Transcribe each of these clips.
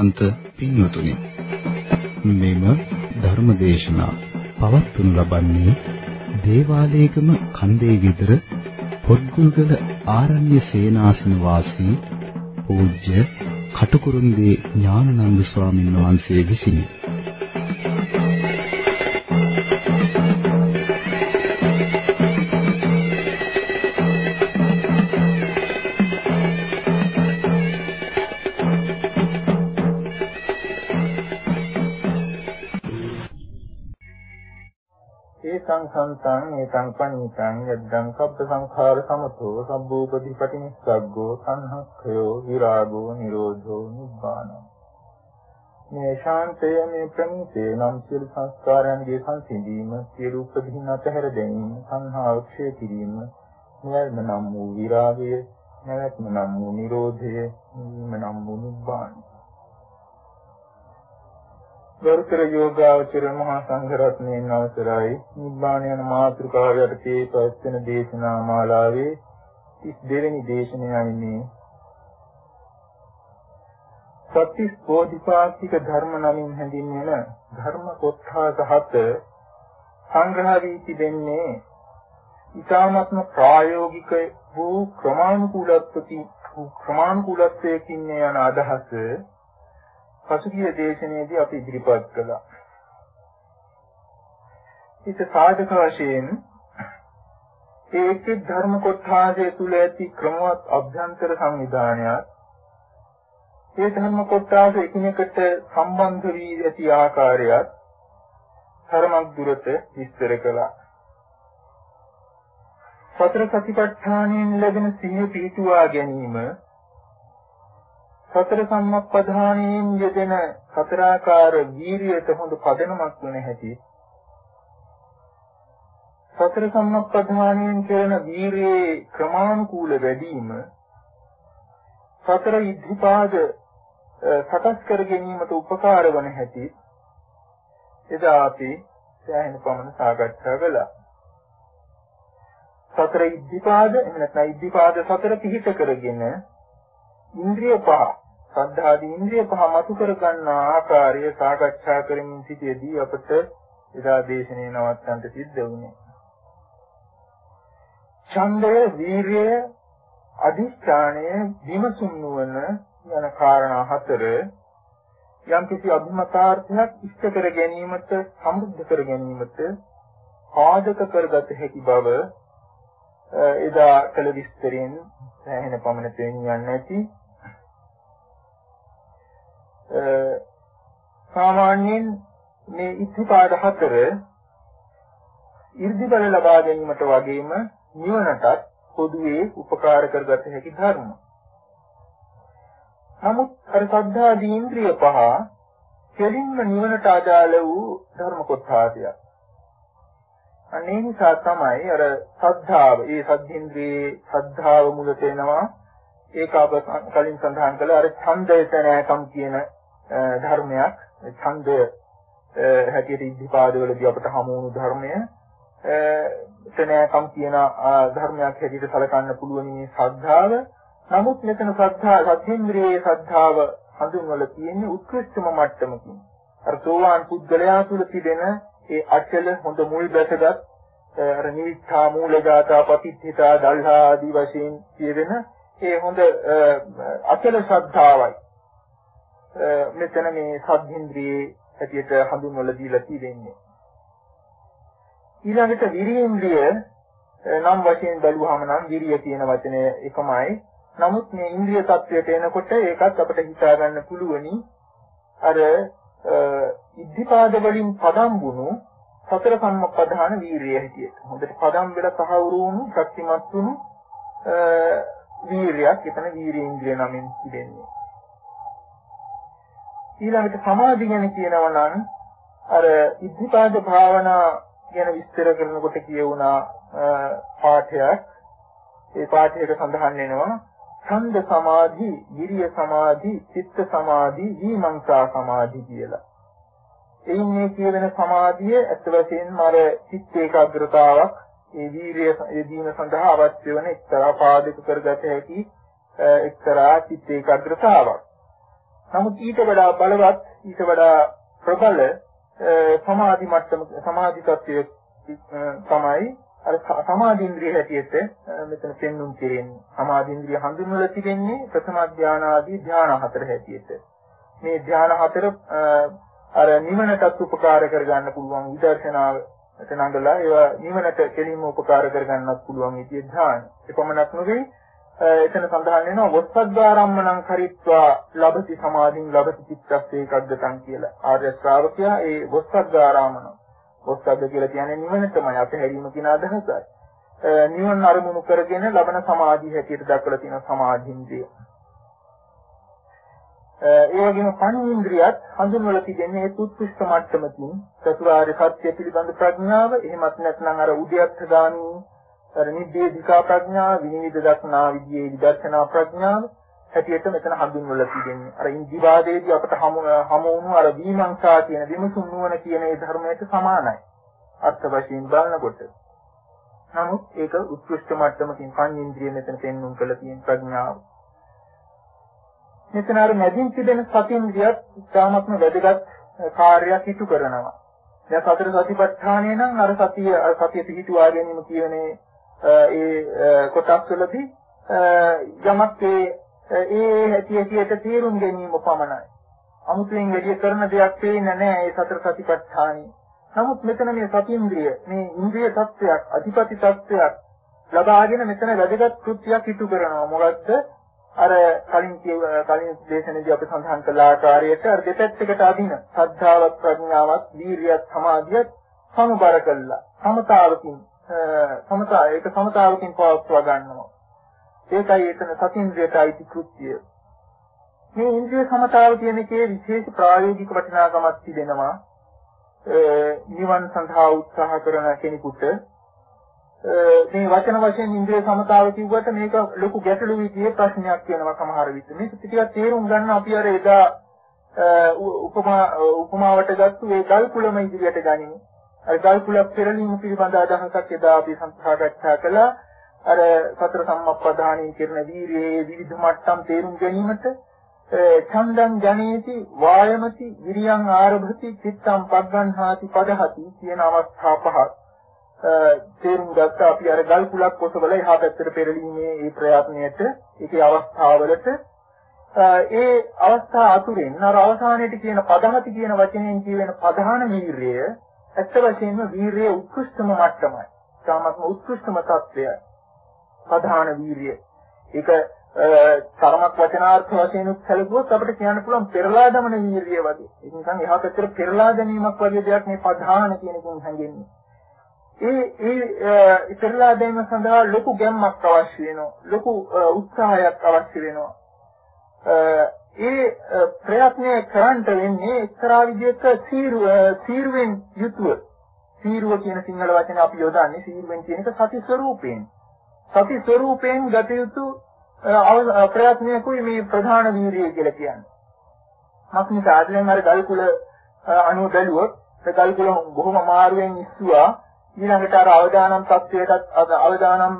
ශ්‍රද්ධාවන්ත පින්වතුනි මෙම ධර්මදේශනා පවත්වනු ලබන්නේ දේවාලයේගම කන්දේ විතර පොත්ගුල්ගල ආරණ්‍ය සේනාසන වාසී පූජ්‍ය කටුකුරුන්දී ඥානනන්ද ස්වාමින් වහන්සේ විසිනි. සංසන්තං ඒතං පඤ්ඤිතං යද්දං සබ්බ සංඛාර සමතෝ සම්භූපදීපටි නිස්සග්ගෝ සංහක්ඛයෝ විරාගෝ නිරෝධෝ නිබ්බානං මේ ශාන්තය මේ ප්‍රණීතේ නම් සියලු සංස්කාරයන්ගේ සංසිඳීම සියලු උපදීන අතහැර දැමීම සංහාව ක්ෂය කිරීම නිවැරදිම නම් වූ විරාගය නැවැත්ම නම් වූ නිරෝධය නිවීම නම් වූ නිබ්බානං ගරුතර යෝගාවචර මහා සංඝරත්නයන් අවසරයි. නිබ්බාන යන මාතෘකාව යටතේ පවත්වන දේශනා මාලාවේ 32 වෙනි දේශනයයි මේ. සත්‍තිස් බෝධිපාක්ෂික ධර්ම නමින් හැඳින්වෙන ධර්ම කොටස හත සංග්‍රහ වී තිබෙන්නේ ඊ타ත්ම ප්‍රායෝගික වූ ක්‍රමානුකූලත්වකින් ක්‍රමානුකූලත්වයකින් යන අදහස පසුගිය දේශනාවේදී අපි ඉදිරිපත් කළා. ඊට සාධක වශයෙන් ඒක ධර්ම කොටාසේ තුල ඇති ක්‍රමවත් අභ්‍යන්තර සංවිධානයක් ඒ ධර්ම කොටාස එකිනෙකට සම්බන්ධ වී ඇති ආකාරයත් ධර්මක් දුරට විස්තර කළා. සතර සතිපට්ඨානයෙන් ලැබෙන සිහිය පිහිටුවා ගැනීම සතර සම්මප්පධානයෙන් යෙදෙන සතරාකාර වීරියට හොඳ පදනමක් වෙන හැටි සතර සම්මප්පධානයෙන් කරන වීරියේ ක්‍රමානුකූල වැඩිම සතර ඉද්ධිපාද සකස් කර ගැනීමට උපකාර වන හැටි එදා අපි සෑහෙන පමණ සාකච්ඡා කළා. සතර ඉද්ධිපාද එහෙම නැත්නම් ඉද්ධිපාද සතර පිහිට කරගෙන ඉන්ද්‍රිය පහ සද්ධාදී ඉන්ද්‍රිය පහ මතු කර ගන්නා ආකාරය සාකච්ඡා කරමින් සිටියේදී අපට එදා දේශනේ නවත්තන්න සිද්ධ වුණේ. ඡන්දය, වීරිය, අදිෂ්ඨානය, විමසුම් නුවණ යන කාරණා හතර යම් කිසි අභිමතාර්ථයක් ඉෂ්ට කර ගැනීමට සම්බුද්ධ කර ගැනීමට පාදක කරගත හැකි බව එදා කළ විස්තරයෙන් සෑහෙන පමණ තේරුම් ගන්න ඇති සාමාන්‍යයෙන් මේ ඉතිපාද හතර 이르දි බල ලබා ගැනීමට වගේම නිවනටත් පොදුවේ උපකාර කරගත හැකි ධර්ම. නමුත් අර සද්ධාදී ඉන්ද්‍රිය පහ කෙලින්ම නිවනට අදාළ වූ ධර්ම කොටාසියක්. අනේ නිසා තමයි අර සද්ධාව, ඒ සද්ධින්ද්‍රියේ සද්ධාව මුලට එනවා. ඒක අප කලින් සඳහන් කළ අර ඡන්දයට නැකම් කියන ධර්මයක් ඡන්දය හැටියට ඉද්ධිපාදවලදී අපට හමු වුණු ධර්මය එතනකම් කියන ධර්මයක් හැටියට සැලකන්න පුළුවන් මේ ශ්‍රද්ධාව. නමුත් මෙතන ශ්‍රද්ධා සත්‍යෙන්ද්‍රියේ ශ්‍රද්ධාව හඳුන්වලා තියෙන්නේ උත්කෘෂ්ඨම මට්ටමකින්. අර සෝවාන් පුද්ගලයා තුළ තිබෙන ඒ අචල හොඳ මුල් බැසගත් අර නිවිච්ඡා මූලගාතා පටිච්චිතා දල්හා ආදී වශයෙන් කියවෙන ඒ හොඳ අචල ශ්‍රද්ධාවයි. මෙතන මේ සද්ධින්ද්‍රියේ හැටියට හඳුන්වලා දීලා තියෙන්නේ. ඊළඟට විරියෙන්ද්‍රිය නම් වශයෙන් බැලුවාම නම් විරිය කියන වචනය එකමයි. නමුත් මේ ඉන්ද්‍රිය tattවයට එනකොට ඒකත් අපිට හිතා ගන්න පුළුවනි අර ඉද්ධිපාද වලින් පදම් වුණු සතර සම්මප්පදාන වීරිය හැටියට. හොඳට පදම් වෙලා සහවුරු වුණු ශක්තිමත් වුණු වීරියක් එතන වීරියෙන්ද්‍රිය නමින් තිබෙන්නේ. ඊළඟට සමාධි ගැන කියනවා නම් අර ඉද්ධිපාද භාවනා ගැන විස්තර කරනකොට කියවුණා පාඨයක් ඒ පාඨයක සඳහන් වෙනවා ඡන්ද සමාධි, විරිය සමාධි, චිත්ත සමාධි, විමංශා සමාධි කියලා. එයින් මේ කියවෙන සමාධිය ඇත්ත වශයෙන්ම අර චිත්ත ඒකාග්‍රතාවක් ඒ වීරිය යෙදීම සඳහා අවශ්‍ය වන එක්තරා පාදක කරගත හැකි එක්තරා චිත්ත ඒකාග්‍රතාවක්. නමුත් ඊට වඩා බලවත් ඊට වඩා ප්‍රබල සමාධි මට්ටම සමාධි තත්ත්වයේ තමයි අර සමාධින්ද්‍රිය හැටියට මෙතන පෙන්වුම් කෙරෙන්නේ. සමාධින්ද්‍රිය හඳුන්වලා තිබෙන්නේ ප්‍රථම ධාන ආදී ධාන හතර හැටියට. මේ ධාන හතර අර නිවනටත් උපකාර කරගන්න පුළුවන් විදර්ශනාව නඟලා ඒවා නිවනට කෙලින්ම උපකාර කරගන්නත් පුළුවන් විදිය ධාන. එපමණක් නෙවෙයි එතන සඳහන් වෙනවා වොස්සද්දාරම්මණං කරිත්වා ලබති සමාධින් ලබති චිත්තස්ස ඒකග්ගතං කියලා. ආර්ය ශ්‍රාවකයා ඒ වොස්සද්දාරාමණ ඔස්සද්ද කියලා කියන්නේ නිවනටමයි අපහැරීම කියන අදහසයි. නිවන අරමුණු කරගෙන ලබන සමාධිය හැටියට දක්වලා තියෙන සමාධින්ද්‍රිය. ඒ වගේම පණින්ද්‍රියත් හඳුන්වලා තිබෙන්නේ ඒ උත්කෘෂ්ඨ මට්ටමකින් චතුරාර්ය සත්‍ය පිළිබඳ ප්‍රඥාව එහෙමත් නැත්නම් අර උද්‍යත්ත ගාමී අර නිබ්බේධිකා ප්‍රඥාව විනිවිද දක්නා විදියේ විදර්ශනා ප්‍රඥාව හැටියට මෙතන හඳුන්වලා තිබෙන්නේ. අර ඉන්දිවාදයේදී අපට හමු හමු වුණු අර විමංශා කියන විමසුම් නුවණ කියන ඒ ධර්මයට සමානයි. අර්ථ වශයෙන් බලනකොට. නමුත් ඒක උත්කෘෂ්ඨ මට්ටමකින් පඤ්චේන්ද්‍රිය මෙතන පෙන්වුම් කළ තියෙන ප්‍රඥාව. මෙතන අර මැදින් තිබෙන සතින්ද්‍රියත් ඉතාමත්ම වැදගත් කාර්යයක් ඉටු කරනවා. දැන් සතර සතිපට්ඨානය නම් අර සතිය සතිය පිහිටුවා ගැනීම කියන්නේ ඒ කොටස් වලදී යමක් ඒ ඒ හැටි හැටියට තේරුම් ගැනීම පමණයි. අමුතුවෙන් වැඩි කරන දෙයක් පේන්නේ නැහැ ඒ සතර සතිපට්ඨානෙ. නමුත් මෙතන මේ සතිඉන්ද්‍රිය මේ ඉන්ද්‍රිය තත්වයක් අධිපති තත්වයක් ලබාගෙන මෙතන වැදගත් කෘත්‍යයක් ඉටු කරනවා. මොකද්ද? අර කලින් කලින් දේශනේදී අපි සඳහන් කළ ආකාරයට අර දෙපැත්තකට අදින සද්ධාවත් ප්‍රඥාවත් වීරියත් සමාධියත් සමබර කළා. සමතාවකින් සමතා ඒක සමතාවකින් පවත්වා ගන්නවා. ඒකයි එතන සතින්ද්‍රයට අයිති කෘත්‍යය. මේ ඉන්ද්‍රිය සමතාව කියන එකේ විශේෂ ප්‍රායෝගික වටිනාකමක් තිබෙනවා. නිවන් සඳහා උත්සාහ කරන කෙනෙකුට මේ වචන වශයෙන් ඉන්ද්‍රිය සමතාව කිව්වට මේක ලොකු ගැටලු විදිහේ ප්‍රශ්නයක් වෙනවා සමහර විට. මේක ටිකක් තේරුම් ගන්න අපි අර එදා උපමා උපමාවට ගත්තු ඒ ගල් කුලම ඉදිරියට ගනිමු. අර ගල් කුල පෙරලීම පිළිබඳ අදහසක් එදා අපි සාකච්ඡා කළා. අර සතර සම්මප්පදානයේ කරන වීරියේ විවිධ මට්ටම් තේරුම් ගැනීමට ඡන්දං ජනේති වායමති විරියං ආරභති චිත්තං පග්ගන්හාති පදහති කියන අවස්ථා පහ තේරුම් ගත්ත අපි අර ගල් කුලක් කොටවල එහා පැත්තට පෙරලීමේ ඒ ප්‍රයත්නයට ඒකේ අවස්ථාවලට ඒ අවස්ථා අතුරෙන් අර අවසානයේට කියන පදහති කියන වචනයෙන් කියවෙන ප්‍රධාන වීරිය ඇත්ත වශයෙන්ම වීරියේ උත්කෘෂ්ඨම මට්ටමයි. සාමත්ම උත්කෘෂ්ඨම තත්ත්වයයි. ප්‍රධාන වීරිය. ඒක තරමක් වචනාර්ථ වශයෙන් උත්සලකුවොත් අපිට කියන්න පුළුවන් පෙරලා දමන වීරිය වගේ. ඒක නිකන් එහා පැත්තට පෙරලා ගැනීමක් වගේ දෙයක් මේ ප්‍රධාන කියන එකෙන් හැඟෙන්නේ. ඒ ඒ පෙරලා දැමීම සඳහා ලොකු ගැම්මක් අවශ්‍ය වෙනවා. ලොකු උත්සාහයක් අවශ්‍ය වෙනවා. ඒ ප්‍රයත්නය කරන්න වෙන්නේ එක්තරා විදිහක සීරුව සීරුවෙන් යුතුව. සීරුව කියන සිංහල වචනේ අපි යොදන්නේ සීරුවෙන් කියන එක සති ස්වરૂපයෙන්. සති ස්වરૂපයෙන් ගත යුතු ප්‍රයත්නයකුයි මේ ප්‍රධාන වීරිය කියලා කියන්නේ. මක්නිසා ආදලෙන් අර ගල් කුල අණු බැලුවොත් ඒ ගල් කුල බොහොම අමාරුවෙන් ඉස්සුවා ඊළඟට අර අවදානම් තත්වයටත් අවදානම්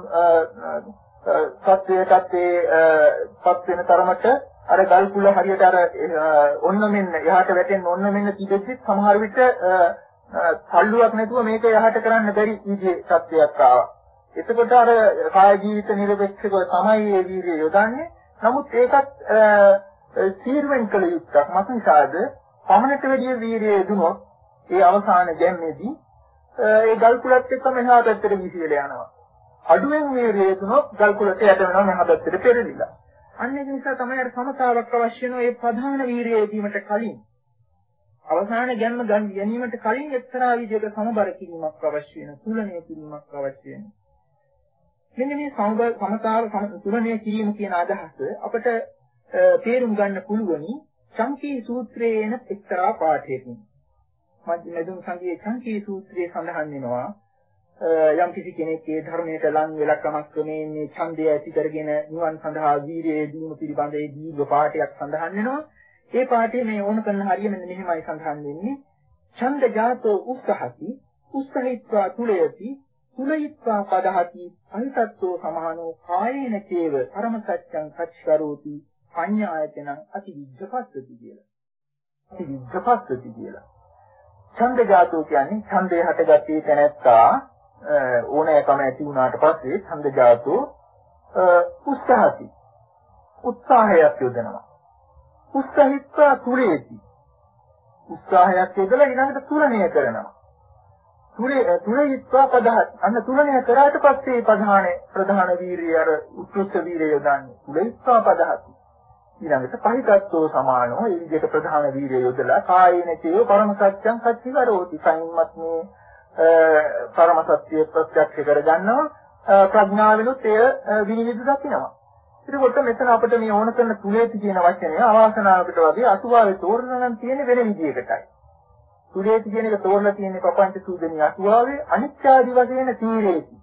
තත්වයටත් ඒ පත් වෙන තරමට අර ගල් කුල හරියට අර ඔන්න මෙන්න එහාට වැටෙන්න ඔන්න මෙන්න තිබෙද්දි සමහර විට තල්ලුවක් නැතුව මේක එහාට කරන්න බැරි විදිහේ තත්වයක් ආවා. එතකොට අර කාය ජීවිත නිර්වෙච්චව තමයි මේ වීර්යය යොදන්නේ. නමුත් ඒකත් සීර්වෙන් කළ යුත්තක්. මතිසාද පමණට වැඩි වීර්යය යෙදුනොත් ඒ අවසාන ගැම්මේදී ඒ ගල් කුලත් එක්කම එහා පැත්තට විසිරලා යනවා. අඩුවෙන් වීර්යය යෙදුනොත් ගල් කුලට යට වෙනවා මෙහා පැත්තට පෙරලිලා. අන්න ඒක නිසා තමයි අර සමතාවක් අවශ්‍ය වෙන ඒ ප්‍රධාන වීර්යය යෙදීමට කලින් අවසාන ගැම්ම ගැනීමට කලින් එක්තරා විදිහක සමබර කිරීමක් අවශ්‍ය වෙන, තුලණය කිරීමක් අවශ්‍ය වෙනවා. මෙන්න මේ සමතාව තුරණය කිරීම කියන අදහස අපට තේරුම් ගන්න පුළුවනි චංකී සූත්‍රයේ එන එක්තරා පාඨයකින්. මධ්‍යමදුන් සංගයේ චංකී සූත්‍රයේ සඳහන් වෙනවා යම් කිසි කෙනෙක් ඒ ධර්මයට ලං වෙලා කමක් ක්‍රමයෙන් මේ ඡන්දය ඇති කරගෙන නිවන් සඳහා වීරිය දීම පිළිබඳ ඒ දීර්ඝ පාඨයක් සඳහන් වෙනවා. ඒ පාඨයේ මේ ඕන කරන හරිය මෙන්න මෙහෙමයි සඳහන් වෙන්නේ. ඡන්ද ජාතෝ උස්සහති උස්සහිත්වා තුලයති කුලයිත්වා පදහති අහිතත්වෝ සමානෝ කායේන චේව පරම සත්‍යං සච්චරෝති පඤ්ඤායතන අති විද්ධපස්සති කියලා. අති විද්ධපස්සති කියලා. ඡන්ද ජාතෝ කියන්නේ ඡන්දේ හටගත්තේ තැනැත්තා ඕනෑකම ඇති වුණාට පස්සේ ඡන්ද ජාතෝ උත්සාහති. උත්සාහයක් යොදනවා. උත්සාහිත්වා තුරේති. උත්සාහයක් යොදලා ඊළඟට තුලණය කරනවා. තුලේ තුලීත්වා පදහත්. අන්න තුලණය කරාට පස්සේ ප්‍රධාන ප්‍රධාන වීරිය අර උත්කෘෂ්ඨ වීරිය යොදන්නේ. තුලීත්වා පදහත්. ඊළඟට පහිතත්වෝ සමානෝ ඒ විදිහට ප්‍රධාන වීර්යය යොදලා කායේන චේව පරම සත්‍යං සච්චි කරෝති සයින්මත් මේ පරම සත්‍ය ප්‍රත්‍යක්ෂ කරගන්නවා. ප්‍රඥාවෙනුත් එය විනිවිද දකිනවා. එතකොට මෙතන අපිට මේ ඕන කරන තුලේති කියන වචනය අවාසනාවකට වගේ අසුභාවේ තෝරන නම් තියෙන වෙන විදිහකටයි. තුලේති කියන එක තෝරලා තියෙන්නේ පපංච සූදෙනී අසුභාවේ අනිත්‍යාදි වශයෙන් තීරේති.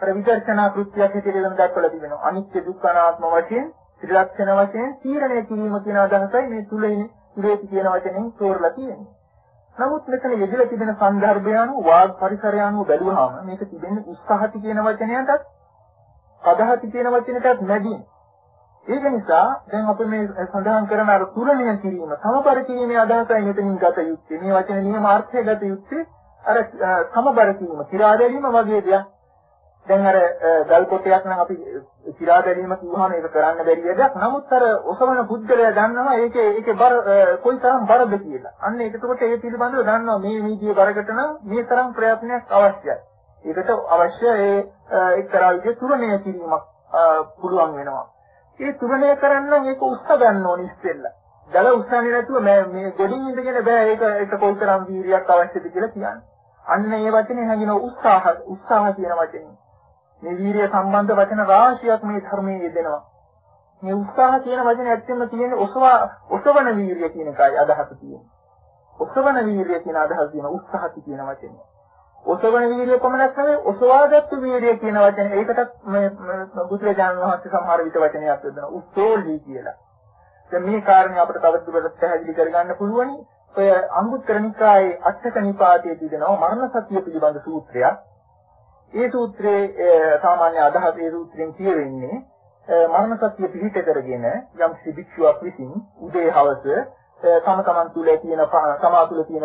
අර විදර්ශනා කෘත්‍යයක් හැටියට දක්වලා තිබෙනවා. අනිත්‍ය දුක්ඛ අනාත්ම වශයෙන් ත්‍රිලක්ෂණ වශයෙන් තීරණය කිරීම කියන අදහසයි මේ තුලින් ඉරේති කියන වචනෙන් තෝරලා තියෙන්නේ. නමුත් මෙතන යෙදලා තිබෙන සංදර්භය අනුව වාග් පරිසරය අනුව බැලුවාම මේක තිබෙන්නේ උත්සාහති කියන වචනයටත් පදහති කියන වචනයටත් නැදී. ඒක නිසා දැන් අපි මේ සඳහන් කරන අර තුලණය කිරීම සමබර කිරීමේ අදහසයි මෙතනින් ගත යුත්තේ. මේ වචන නියමාර්ථය ගත යුත්තේ අර සමබර කිරීම, කිරාදැලීම වගේ දෙයක්. දැන් අර ගල් කොටයක් නම් අපි සිරා බැලීම කිව්වහම ඒක කරන්න බැරි වැඩක්. නමුත් අර ඔසවන පුද්ගලයා දන්නවා ඒකේ ඒකේ බර කොයිතරම් බරද කියලා. අන්න ඒකට ඒ පිළිබඳව දන්නවා මේ වීදියේ බරකට නම් මේ තරම් ප්‍රයත්නයක් අවශ්‍යයි. ඒකට අවශ්‍ය ඒ එක්තරා විදිහේ තුරණය කිරීමක් පුළුවන් වෙනවා. ඒ තුරණය කරන්න ඒක උස්ස ගන්න ඕනේ ඉස්සෙල්ලා. දල උස්සන්නේ නැතුව මේ ගොඩින් ඉඳගෙන බෑ ඒක ඒක කොයිතරම් වීරියක් අවශ්‍යද කියලා කියන්නේ. අන්න ඒ වචනේ හැංගින උත්සාහ උත්සාහ කියන වචනේ. මේ වීරිය සම්බන්ධ වචන රාශියක් මේ ධර්මයේ යෙදෙනවා. මේ උත්සාහ කියන වචනේ ඇත්තෙන්ම තියෙන්නේ ඔසවා ඔසවන වීරිය කියන එකයි අදහස තියෙන්නේ. ඔසවන වීරිය කියන අදහස තියෙන උත්සාහති කියන වචනේ. ඔසවන වීරිය පමණක් නෙවෙයි ඔසවාගත්තු වීරිය කියන වචනේ ඒකටත් මේ බුදුරජාණන් වහන්සේ සමහර විට වචනයක් යොදනවා. උස්සෝල්හි කියලා. දැන් මේ කාරණේ අපිට තවදුරටත් පැහැදිලි කරගන්න පුළුවනි. ඔය අංගුත්තර නිකායේ අටක නිපාතයේ තිබෙනවා මරණ සතිය පිළිබඳ සූත්‍රයක්. ඒ සූත්‍රයේ සාමාන්‍ය අදහස ඒ සූත්‍රයෙන් කියවෙන්නේ මරණ සත්‍ය පිළිහිට කරගෙන යම් සිවික්ෂුවක් විසින් උදේ හවස තම තමන් තුල තියෙන තමා තුල තියෙන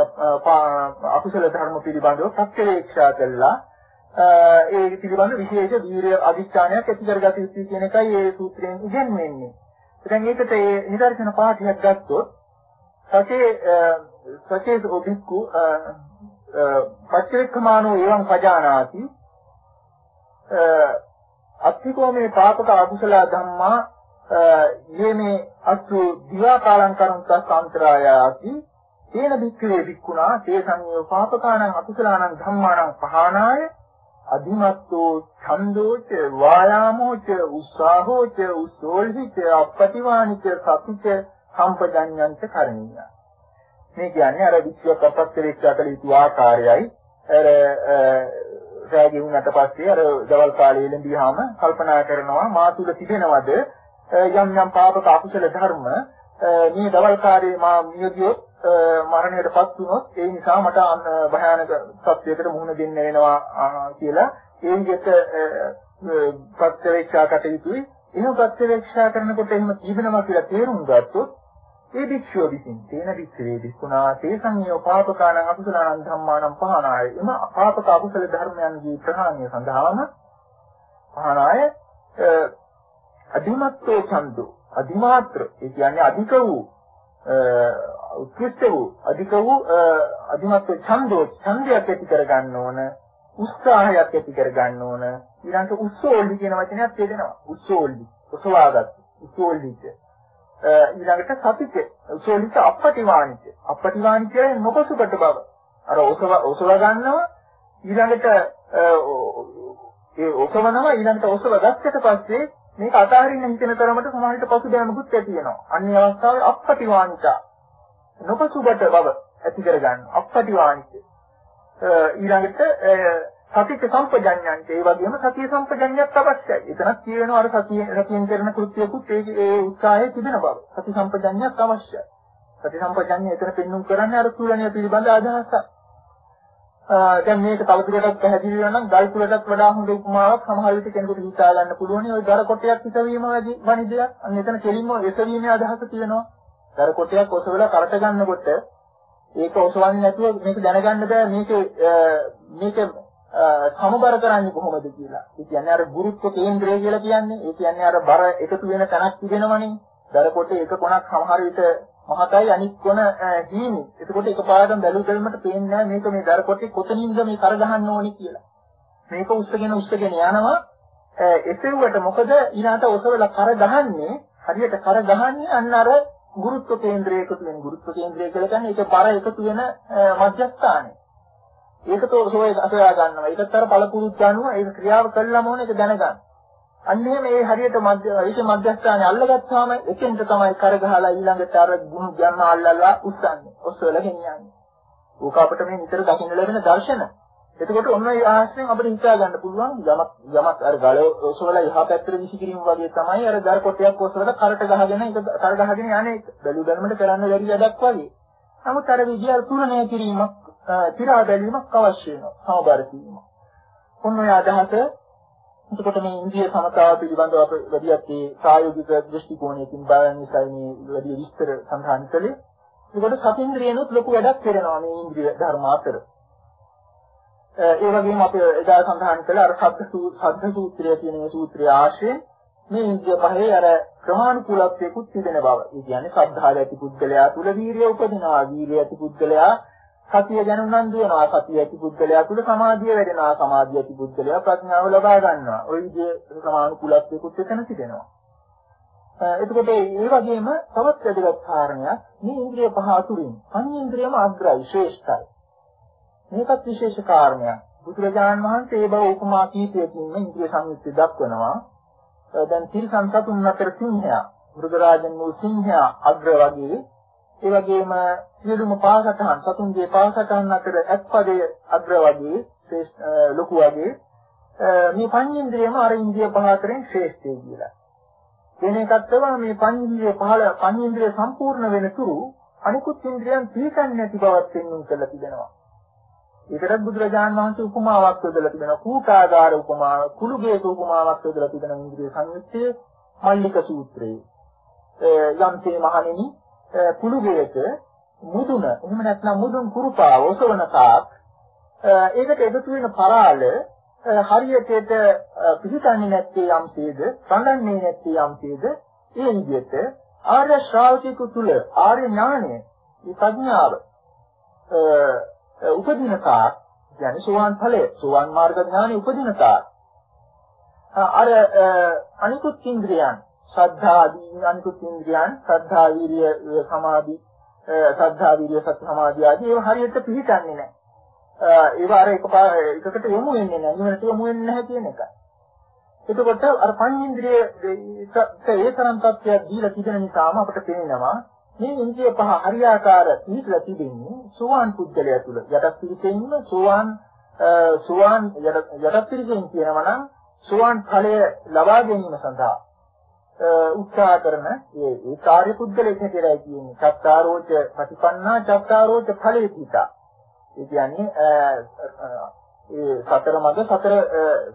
අකුසල ධර්ම පිළිබඳව ප්‍රත්‍යක්ෂා කළා ඒ පිළිබඳ විශේෂ වීර්ය අධිෂ්ඨානයක් ඇති කරගත යුතුයි කියන එකයි ඒ සූත්‍රයෙන් ඉගෙනවෙන්නේ. දැන් ඒකට ඒ නිදර්ශන පාඨයක් ගත්තොත් සතේ සතේ ඔබික්කු පච්චේකමානෝ එවං පජානාති අත්තිකෝ මේ පාපක අකුසල ධම්මා යේමේ අසු දිවා කාලං කරන්තස් අන්තරායාති තේන වික්ඛවේ වික්ඛුණා තේ සංයෝ පාපකානං අකුසලානං ධම්මානං පහානාය. අධිමත්තෝ ඡන්දෝච වායාමෝච උස්සාහෝච උස්සෝල්හිච අපපටිවානිච සතිච සම්පජඤ්ඤන්ත කරණීය. මේ කියන්නේ අර විශ්ව කප්පස්තරේක්ෂා කළ යුතු ආකාරයයි. අර රෑ ගෙවුනට පස්සේ අර දවල් කාලේ එළඹියාම කල්පනා කරනවා මා තුල තිබෙනවද යම් යම් පාපක අකුසල ධර්ම මේ දවල් කාලේ මා මියගියොත් මරණයටපත් වුණොත් ඒ නිසා මට භයානක සත්‍යයකට මුහුණ දෙන්න වෙනවා කියලා ඒ විදිහට ප්‍රත්‍යවේක්ෂා කටයුතුයි. එහෙම ප්‍රත්‍යවේක්ෂා කරනකොට එහෙම තිබෙනවා කියලා තේරුම් ගත්තොත් ඒ භික්ෂුව විසින් තේන භික්ෂුවේ විස්ුණා තේ සංයෝ පාපකාන අකුසලාන ධම්මානම් පහනාය. එම පාපක අකුසල ධර්මයන්ගේ ප්‍රහාණය සඳහාම පහනාය අධිමත්තෝ ඡන්தோ අධිමාත්‍ර ඒ කියන්නේ අධික වූ උත්කෘෂ්ඨ වූ අධික වූ අධිමත්ව ඡන්தோ ඡන්දයක් ඇති කර ගන්න ඕන උත්සාහයක් ඇති කර ගන්න ඕන. ඊළඟට උස්සෝල්ලි කියන වචනයක් තියෙනවා උස්සෝල්ලි උසවාගත් උස්සෝල්ලිට. ඊළඟට සතිච සෝලිත අපටිවානිච අපටිවානිච කියන්නේ නොපසුබට බව. අර ඔසව ඔසව ගන්නවා. ඊළඟට ඒ ඔසවනවා. ඊළඟට ඔසව ගත්තට පස්සේ මේක අතාරින්න හිතෙන තරමට සමාහිත පසුබෑමකුත් ඇති වෙනවා. අන්නේ අවස්ථාවේ අපටිවානිච නොපසුබට බව ඇති කරගන්න අපටිවානිච ඊළඟට සතිච්ච සම්පජඤ්ඤන්ට ඒ වගේම සතිය සම්පජඤ්ඤයක් අවශ්‍යයි. එතනක් කියවෙන අර සතිය රැකීම් කරන කෘත්‍යකුත් ඒ ඒ උත්සාහයේ තිබෙන බව. සති සම්පජඤ්ඤයක් අවශ්‍යයි. සති සම්පජඤ්ඤය එතන පෙන්눔 කරන්නේ අර තුලණය පිළිබඳ අදහසක්. දැන් මේක තවදුරටත් පැහැදිලි වෙනවා නම් ගල් කුලටත් වඩා හොඳ උපමාවක් සමහර විට කෙනෙකුට හිතා ගන්න පුළුවන්. ওই දර කොටයක් ඉසවීම වැනි දෙයක්. අන්න එතන කෙලින්ම ඉසවීමේ අදහස තියෙනවා. දර කොටයක් ඔසවලා කරට ගන්නකොට ඒක ඔසවන්නේ නැතුව මේක දැනගන්න බෑ මේක මේක සමබර කරන්නේ කොහොමද කියලා. ඒ කියන්නේ අර ගුරුත්ව කේන්ද්‍රය කියලා කියන්නේ. ඒ කියන්නේ අර බර එකතු වෙන තැනක් තිබෙනවනේ. දර කොටේ එක කොනක් සමහර විට මහතයි අනිත් කොන හීනි. එතකොට එකපාරටම බැලු බැලමට පේන්නේ නැහැ මේක මේ දර කොටේ කොතනින්ද මේ කර ගහන්න ඕනි කියලා. මේක උස්සගෙන උස්සගෙන යනවා. එසෙව්වට මොකද ඊළාට ඔසවලා කර ගහන්නේ හරියට කර ගහන්නේ අන්න අර ගුරුත්ව කේන්ද්‍රය එකතු වෙන ගුරුත්ව කේන්ද්‍රය කියලා කියන්නේ ඒක බර එකතු වෙන මධ්‍යස්ථානය. ඒක තෝරසෝය අසයා ගන්නවා. ඒකත් අර පළපුරුත් ගන්නවා. ඒක ක්‍රියාව කළාම ඕනේ ඒක දැනගන්න. අන්න එහෙම ඒ හරියට මධ්‍ය ඒක මධ්‍යස්ථානේ අල්ලගත්තාම එතෙන්ට තමයි කර ගහලා ඊළඟට අර ගුණ ගන්න අල්ලලා උස්සන්නේ. ඔස්සවල ගෙනියන්නේ. ඕක අපිට මේ නිතර දකින්න ලැබෙන දර්ශන. එතකොට ඔන්න ඒ ආශ්‍රයෙන් අපිට හිතා ගන්න පුළුවන් යමක් යමක් අර ගල ඔසවල යහ පැත්තට විසිකිරීම වගේ තමයි අර දර කොටයක් ඔසවල කරට ගහගෙන ඒක කර ගහගෙන යන්නේ බැලු බැලමට කරන්න බැරි වැඩක් වගේ. නමුත් අර විදිය තුලණය කිරීමක්, තිරා බැලීමක් අවශ්‍ය වෙනවා. සමබර කිරීමක්. ඔන්න ඔය අදහස එතකොට මේ ඉන්ද්‍රිය සමතාව පිළිබඳව අප වැඩියක් ඒ සායෝගික දෘෂ්ටි කෝණයකින් බලන නිසා මේ වැඩි විස්තර සඳහන් කළේ. ඒකට සතිඉන්ද්‍රියනොත් ලොකු වැඩක් කරනවා මේ ඉන්ද්‍රිය ධර්ම අතර. ඒ වගේම අපි එදා සඳහන් කළ අර සද්ද සූත්‍රය කියන මේ සූත්‍රය ආශ්‍රයෙන් මේ ඉන්ද්‍රිය පහේ අර ක්‍රමානුකූලත්වයකුත් තිබෙන බව. ඒ කියන්නේ ශ්‍රද්ධාව ඇති පුද්ගලයා තුල වීරිය උපදිනවා. වීරිය ඇති පුද්ගලයා සතිය ගැන උනන්දු වෙනවා. සතිය ඇති පුද්ගලයා තුළ සමාධිය වැඩෙනවා. සමාධිය ඇති පුද්ගලයා ප්‍රඥාව ලබා ගන්නවා. ওই විදිහේ සමානුකූලත්වයකුත් එතන තිබෙනවා. එතකොට ඒ වගේම තවත් වැදගත් කාරණයක් මේ ඉන්ද්‍රිය පහ අතුරින් පංචේන්ද්‍රියම අග්‍රයි ශ්‍රේෂ්ඨයි. මේකත් විශේෂ කාරණයක්. බුදුරජාණන් වහන්සේ ඒ බව උපමා කීපයකින් ඉන්ද්‍රිය සංයුක්තිය දක්වනවා. දැන් තිරසන් සතුන් අතර සිංහයා මෘගරාජන් වූ සිංහයා අග්‍ර වගේ. ඒ වගේම සියලුම පාසටහන් සතුන්ගේ පාසටහන් අතර ඇත්පදයේ අග්‍ර වගේ ලොකු වගේ මේ පංචේන්ද්‍රියම අර ඉන්ද්‍රිය පහ අතරින් ශ්‍රේෂ්ඨයි කියලා. වෙන එකක් තමයි මේ පංචේන්ද්‍රිය පහල පංචේන්ද්‍රිය සම්පූර්ණ වෙනතුරු අනිකුත් ඉන්ද්‍රියන් පිළිගන්නේ නැති බවත් පෙන්වන්න කියලා තිබෙනවා. ඒකටත් බුදුරජාණන් වහන්සේ උපමාවක් යොදලා තිබෙනවා. කූටාගාර උපමාව, කුළුගේක උපමාවක් යොදලා තිබෙනවා ඉන්ද්‍රිය සංයුත්තේ මල්ලික සූත්‍රයේ. යම්සේ මහණෙනි කුළුගේක මුදුන එහෙම නැත්නම් මුදුන් කුරුපා ඔසවන තාක් ඒකට එකතු වෙන පරාල හරියට පිහිටන්නේ නැත්තේ යම්සේද සඳන්නේ නැත්තේ යම්සේද ඒ විදිහට ආර්ය ශ්‍රාවකයෙකු තුල ආර්ය ඥානය මේ ප්‍රඥාව උපදින තාක් කියන්නේ සෝවාන් ඵලය සෝවාන් මාර්ග ඥානෙ උපදින තාක්. අර අනිකුත් ඉන්ද්‍රියන් ශ්‍රද්ධා ආදී අනිකුත් ඉන්ද්‍රියන් ශ්‍රද්ධා වීර්ය සමාධි ශ්‍රද්ධා වීර්ය සති සමාධි ආදී ඒවා හරියට පිළිගන්නේ නැහැ. ඒවා අර එකපාර එකකට යොමු වෙන්නේ නැහැ. නිවනට යොමු වෙන්නේ නැහැ කියන එක. එතකොට අර පංචේන්ද්‍රිය ඒ තරම් තත්ත්වයක් දීලා තිබෙන නිසාම අපිට පේනවා මේ ඉන්ද්‍රිය පහ හරියාකාර පිළිලා තිබෙන්නේ සෝවාන් පුද්ගලයා තුළ. යටත් පිළිසෙන්න සෝවාන් සෝවාන් යටත් පිළිසෙන් කියනවා නම් සෝවාන් ඵලය ලබා ගැනීම සඳහා උත්සාහ කරන ඒ ඒ කාර්ය පුද්ගලයෙක් හැටියටයි කියන්නේ. චත්තාරෝච ප්‍රතිපන්නා චත්තාරෝච ඵලේතිතා. ඒ කියන්නේ ඒ සතර මඟ සතර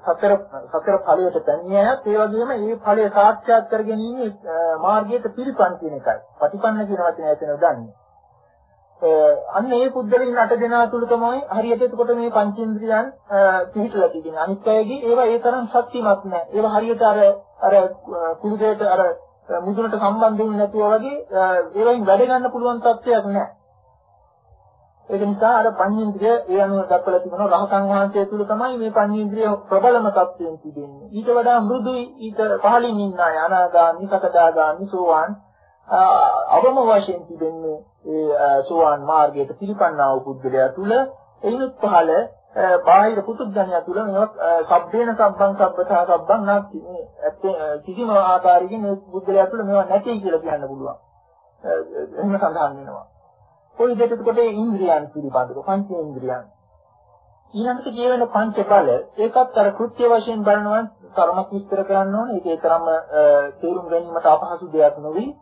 සතර සතර ඵලයට පැමිණියත් ඒ වගේම මේ ඵලය සාක්ෂාත් කර ගැනීම මාර්ගයට පිළිපන් කියන එකයි. ප්‍රතිපන්න කියන වචනය එතන දන්නේ. අන්න ඒ පුද්ගලයන් අට දෙනා තුල තමයි හරියට එතකොට මේ පංචේන්ද්‍රියන් පිහිටලා තියෙන්නේ. අනිත් අයගේ ඒවා ඒ තරම් ශක්තිමත් නැහැ. ඒවා හරියට අර අර කුරුදේට අර මුදුනට සම්බන්ධ වෙන්නේ නැතුව වගේ ඒවෙන් වැඩ ගන්න පුළුවන් තත්ත්වයක් නැහැ. ඒක නිසා අර පංචේන්ද්‍රිය ඒ අනුව දක්වලා තිබෙනවා රහතන් වහන්සේ තුල තමයි මේ පංචේන්ද්‍රිය ප්‍රබලම තත්ත්වයෙන් තිබෙන්නේ. ඊට වඩා මෘදුයි ඊට පහළින් ඉන්න අය අනාගාමි, සකදාගාමි, සෝවාන් අවම වශයෙන් තිබෙන්නේ ඒ සෝවාන් මාර්ගයට පිළිපන්නා වූ පුද්ගලයා තුල එයිනුත් පහළ බාහිර පුදුජනයා තුල මේවා සබ්බේන සබ්බං සබ්බතා සබ්බං නැති මේ කිසිම ආකාරයකින් මේ පුද්ගලයා තුල මේවා නැtei කියලා කියන්න පුළුවන්. එහෙම සඳහන් වෙනවා. කොයි දෙයකට කොට ඉන්ද්‍රියන් පිළිබඳව පංචේන්ද්‍රියන්. ඊළඟට ජීවන පංච බල ඒකත් අර කෘත්‍ය වශයෙන් බලනවා කර්මක් විස්තර කරන්න ඕනේ. ඒක ඒ තරම්ම තේරුම් ගැනීමට අපහසු දෙයක් නෙවෙයි.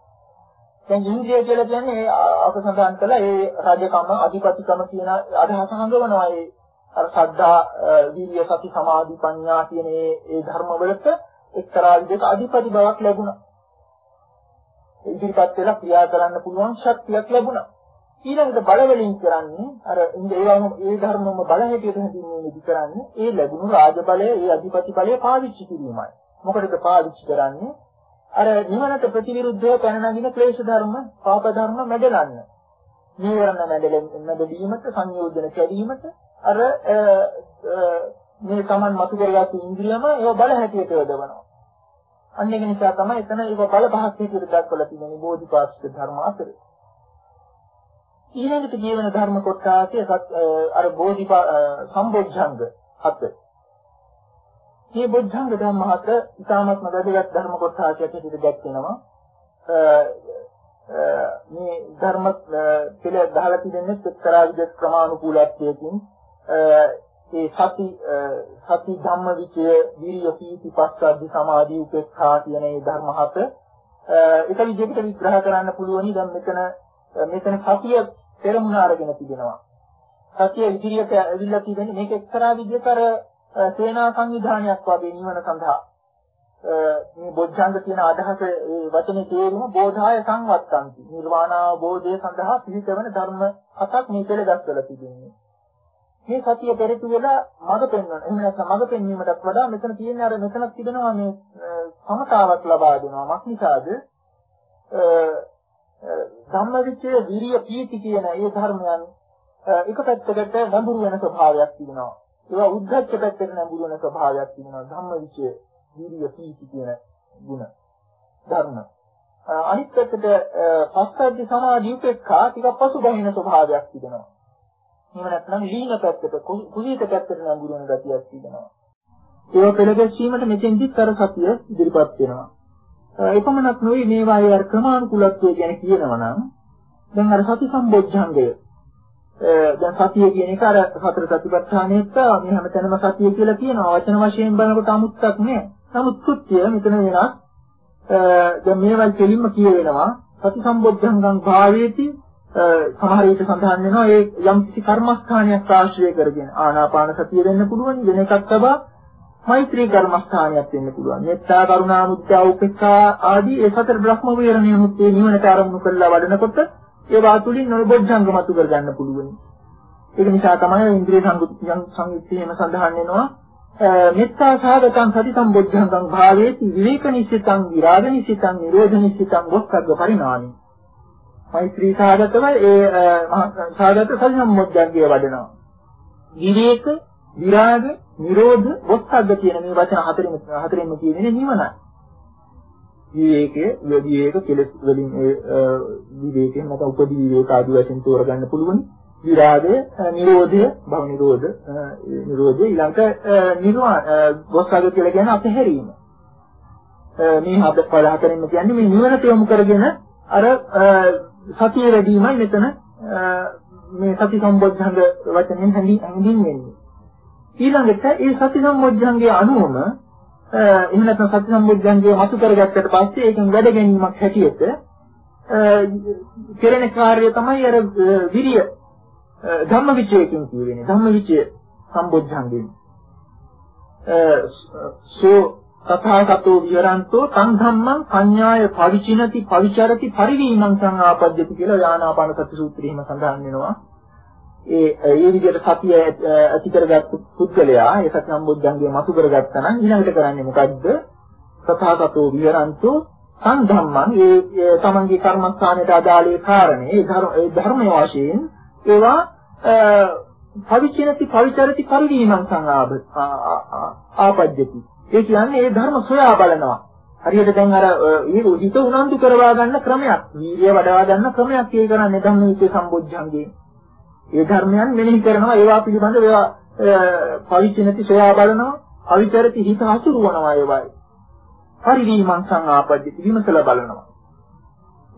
දැන් ඉන්ද්‍රිය කියලා කියන්නේ අප සඳහන් කළා ඒ රාජකම අධිපතිකම කියන අදහස හඳුනනවා ඒ අර සද්ධා විරිය සති සමාධි ප්‍රඥා කියන ඒ ඒ ධර්මවලට එක්තරා විදිහක අධිපති බවක් ලැබුණා. ඉදිරිපත් වෙලා ක්‍රියා කරන්න පුළුවන් ශක්තියක් ලැබුණා. ඊළඟට බල වලින් කරන්නේ අර ඒවම ඒ ධර්මම බල හැටියට හඳුන්වන්නේ කරන්නේ ඒ ලැබුණු රාජ බලය ඒ අධිපති බලය පාවිච්චි කිරීමයි. මොකටද පාවිච්චි කරන්නේ? අර නිවනට ප්‍රතිවිරුද්ධව පැන නගින ක්ලේශ ධර්ම, පාප ධර්ම මැඩලන්න. නීවරණ මැඩලීමට සංයෝජන කැඩීමට අර මේ Taman මතු කරගත්තු ඉන්ද්‍රියම ඒව බල හැටියට යොදවනවා. අන්න ඒක නිසා තමයි එතන ඒක බල පහක් හැටියට දක්වලා තියෙන්නේ බෝධිපාක්ෂික ධර්ම අතරේ. ඊළඟට ජීවන ධර්ම කොටාසේ අර බෝධිපා සම්බොධ්‍යංග හත. මේ බොධ්‍යංග ධර්ම හත ඉතාමත්ම වැදගත් ධර්ම කොටාසයක් හැටියට දැක්වෙනවා. මේ ධර්ම පෙළ දහලා තිබෙන්නේ එක්තරා විදිහට ක්‍රමානුකූලත්වයකින් ඒ සති සති ධම්ම විචය විරිය පීති පස්සද්ධි සමාධි උපේක්ඛා කියන මේ ධර්ම හත. එක විදිහකට විග්‍රහ කරන්න පුළුවනි. දැන් මෙතන මෙතන සතිය පෙරමුණ අරගෙන තිබෙනවා. සතිය ඉදිරියට ඇවිල්ලා තිබෙන්නේ මේක එක්තරා විදිහක අර සේනා සංවිධානයක් වගේ නිවන සඳහා. මේ බොද්ධංග කියන අදහස ඒ වචනේ තේරුම බෝධාය සංවත්තන්ති. නිර්වාණ අවබෝධය සඳහා පිළිතවන ධර්ම හතක් මේ පෙළ දක්වලා තිබෙනවා මේ සතිය පෙරටු වෙලා මඟ පෙන්වන එහෙම නැත්නම් මඟ පෙන්වීමටත් වඩා මෙතන තියෙන අර මෙතනක් තිබෙනවා මේ සමතාවක් ලබා දෙනවා. මක් නිසාද? ධම්මවිචය විරිය පීති කියන ඒ ධර්මයන් එක පැත්තකට නඹුරු වෙන ස්වභාවයක් තිබෙනවා. ඒවා උද්ධච්ච පැත්තට නඹුරු වෙන ස්වභාවයක් තිබෙනවා. ධම්මවිචය විරිය පීති කියන ගුණ ධර්ම. අනිත් පැත්තට පස්සද්ධි සමාධි උපේක්ඛා ටිකක් පසුබහින ස්වභාවයක් තිබෙනවා. එහෙම නැත්නම් ලීන පැත්තට කුසීත පැත්තට නඟුරු වෙන ගතියක් තිබෙනවා. ඒව පෙළගැස්වීමට මෙතෙන්දිත් අර සතිය ඉදිරිපත් වෙනවා. එපමණක් නෙවෙයි මේවායේ අර ක්‍රමානුකූලත්වය ගැන කියනවා නම් දැන් අර සති සම්බොජ්ජංගය දැන් සතිය කියන එක අර සතර සතිපට්ඨානෙත් මේ හැමතැනම සතිය කියලා කියනවා වචන වශයෙන් බලනකොට අමුත්තක් නෑ. නමුත් කෘත්‍ය මෙතන වෙනස්. දැන් මේවල් දෙලින්ම කියවෙනවා සති සම්බොජ්ජංගං භාවේති සමහර විට සඳහන් වෙනවා ඒ යම් කිසි කර්මස්ථානයක් ආශ්‍රය කරගෙන ආනාපාන සතිය වෙන්න පුළුවන් වෙන එකක් තබා මෛත්‍රී කර්මස්ථානයක් වෙන්න පුළුවන්. මෙත්තා කරුණා මුද්දා උපේක්ඛා ආදී ඒ සතර බ්‍රහ්ම විහරණයමුත් මේ නිවනට ආරම්භ කරලා වඩනකොට ඒ වාතුලින් නොබොද්ධංග මතු කර ගන්න පුළුවන්. ඒක නිසා තමයි ඉන්ද්‍රිය සංයුක්තියම සඳහන් වෙනවා. මෙත්තා සාගතං සති සම්බොද්ධංගං භාවේති විවේක නිසිතං විරාග නිසිතං නිරෝධ නිසිතං වස්සග්ග පරිණාමි. මෛත්‍රී සාගතව ඒ සාගත සම්මුද්දග්ගය වඩනවා. විවේක, විරාග, නිරෝධ, වොස්සග්ග කියන මේ වචන හතරෙන් හතරෙන්ම කියන්නේ නිවනයි. විවේකයේ විවේක කෙලෙස් වලින් ඒ විවේකයෙන් නැත උපදී විවේක ආදී වශයෙන් තෝරගන්න පුළුවන්. විරාගය, නිරෝධය, භව නිරෝධ, නිරෝධය ඊළඟ නිර්වාණ වොස්සග්ග කියලා කියන්නේ අපහැරීම. මේ හද පළ හතරෙන්ම කියන්නේ මේ නිවනට යොමු කරගෙන අර සතිය වැඩිමයි මෙතන මේ සති සම්බොධ්‍යංග වචනෙන් හැඳින්වෙන්නේ. ඊළඟට ඒ සති සම්බොධ්‍යංගයේ අනුවම එහෙම නැත්නම් සති සම්බොධ්‍යංගය මතු කරගත්තට පස්සේ ඒකෙන් වැඩ ගැනීමක් හැටියට කෙරෙන කාර්යය තමයි අර විරිය ධම්මවිචයකින් කියවෙන්නේ. ධම්මවිචය සම්බොධ්‍යංගයෙන්. සෝ තථාගතෝ විහරන්තෝ තං ධම්මං සංඥාය පවිචිනති පවිචරති පරිවීමං සංආපද්‍යති කියලා යානාපාන සති සූත්‍රයේම සඳහන් වෙනවා. ඒ ඒ විදිහට සතිය ඇති කරගත්තු පුද්ගලයා ඒ සති සම්බුද්ධංගය මතු කරගත්තා නම් ඊළඟට කරන්නේ මොකද්ද? තථාගතෝ විහරන්තෝ තං ධම්මං ඒ තමන්ගේ කර්මස්ථානයට අදාළේ කාරණේ ඒ ධර්ම ඒ ධර්මයේ වශයෙන් ඒවා පවිචිනති පවිචරති පරිවීමං සංආපද්‍යති ඒ කියන්නේ ඒ ධර්ම සොයා බලනවා. හරියට දැන් අර ඒ හිත උනන්දු කරවා ගන්න ක්‍රමයක්, වීර්ය වඩවා ගන්න ක්‍රමයක් ඒ කරන්නේ ධම්මවිචේ සම්බොජ්ජංගේ. ඒ ධර්මයන් මෙනෙහි කරනවා ඒවා පිළිබඳව ඒවා පවිචිනති සොයා බලනවා, අවිචරති හිත හසුරුවනවා ඒවායි. පරිවීමං සංආපද්දිත විමසලා බලනවා.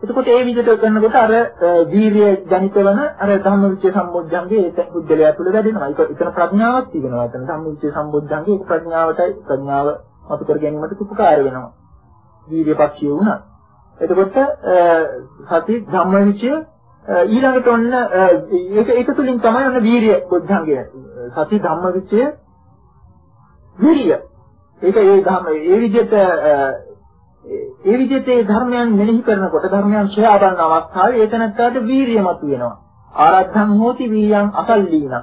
එතකොට ඒ විදිහට කරනකොට අර වීර්ය ජනිත වෙන අර ධම්මවිචේ සම්බොධ්‍යංගේ ඒ පුද්ගලයා තුළ වැඩෙනවා. ඒක එතන ප්‍රඥාවක් තිබෙනවා. එතන ධම්මවිචේ සම්බොධ්‍යංගේ ඒක ප්‍රඥාවටයි ප්‍රඥාව මතු කර ගැනීමට උපකාර වෙනවා. වීර්ය පක්ෂිය වුණා. එතකොට සති ධම්මවිචේ ඊළඟට ඔන්න ඒක ඒක තුලින් තමයි ඔන්න වීරිය බොද්ධංගය සති ධම්මවිචය වීරිය ඒක ඒ ධම්ම ඒ විදිහට ඒ විදිහට ඒ ධර්මයන් මෙනෙහි කරනකොට ධර්මයන් සොයා බලන අවස්ථාවේ ඒ තැනත්තාට වීරිය මතුවෙනවා ආරද්ධං හෝති වීයං අසල්ලීනං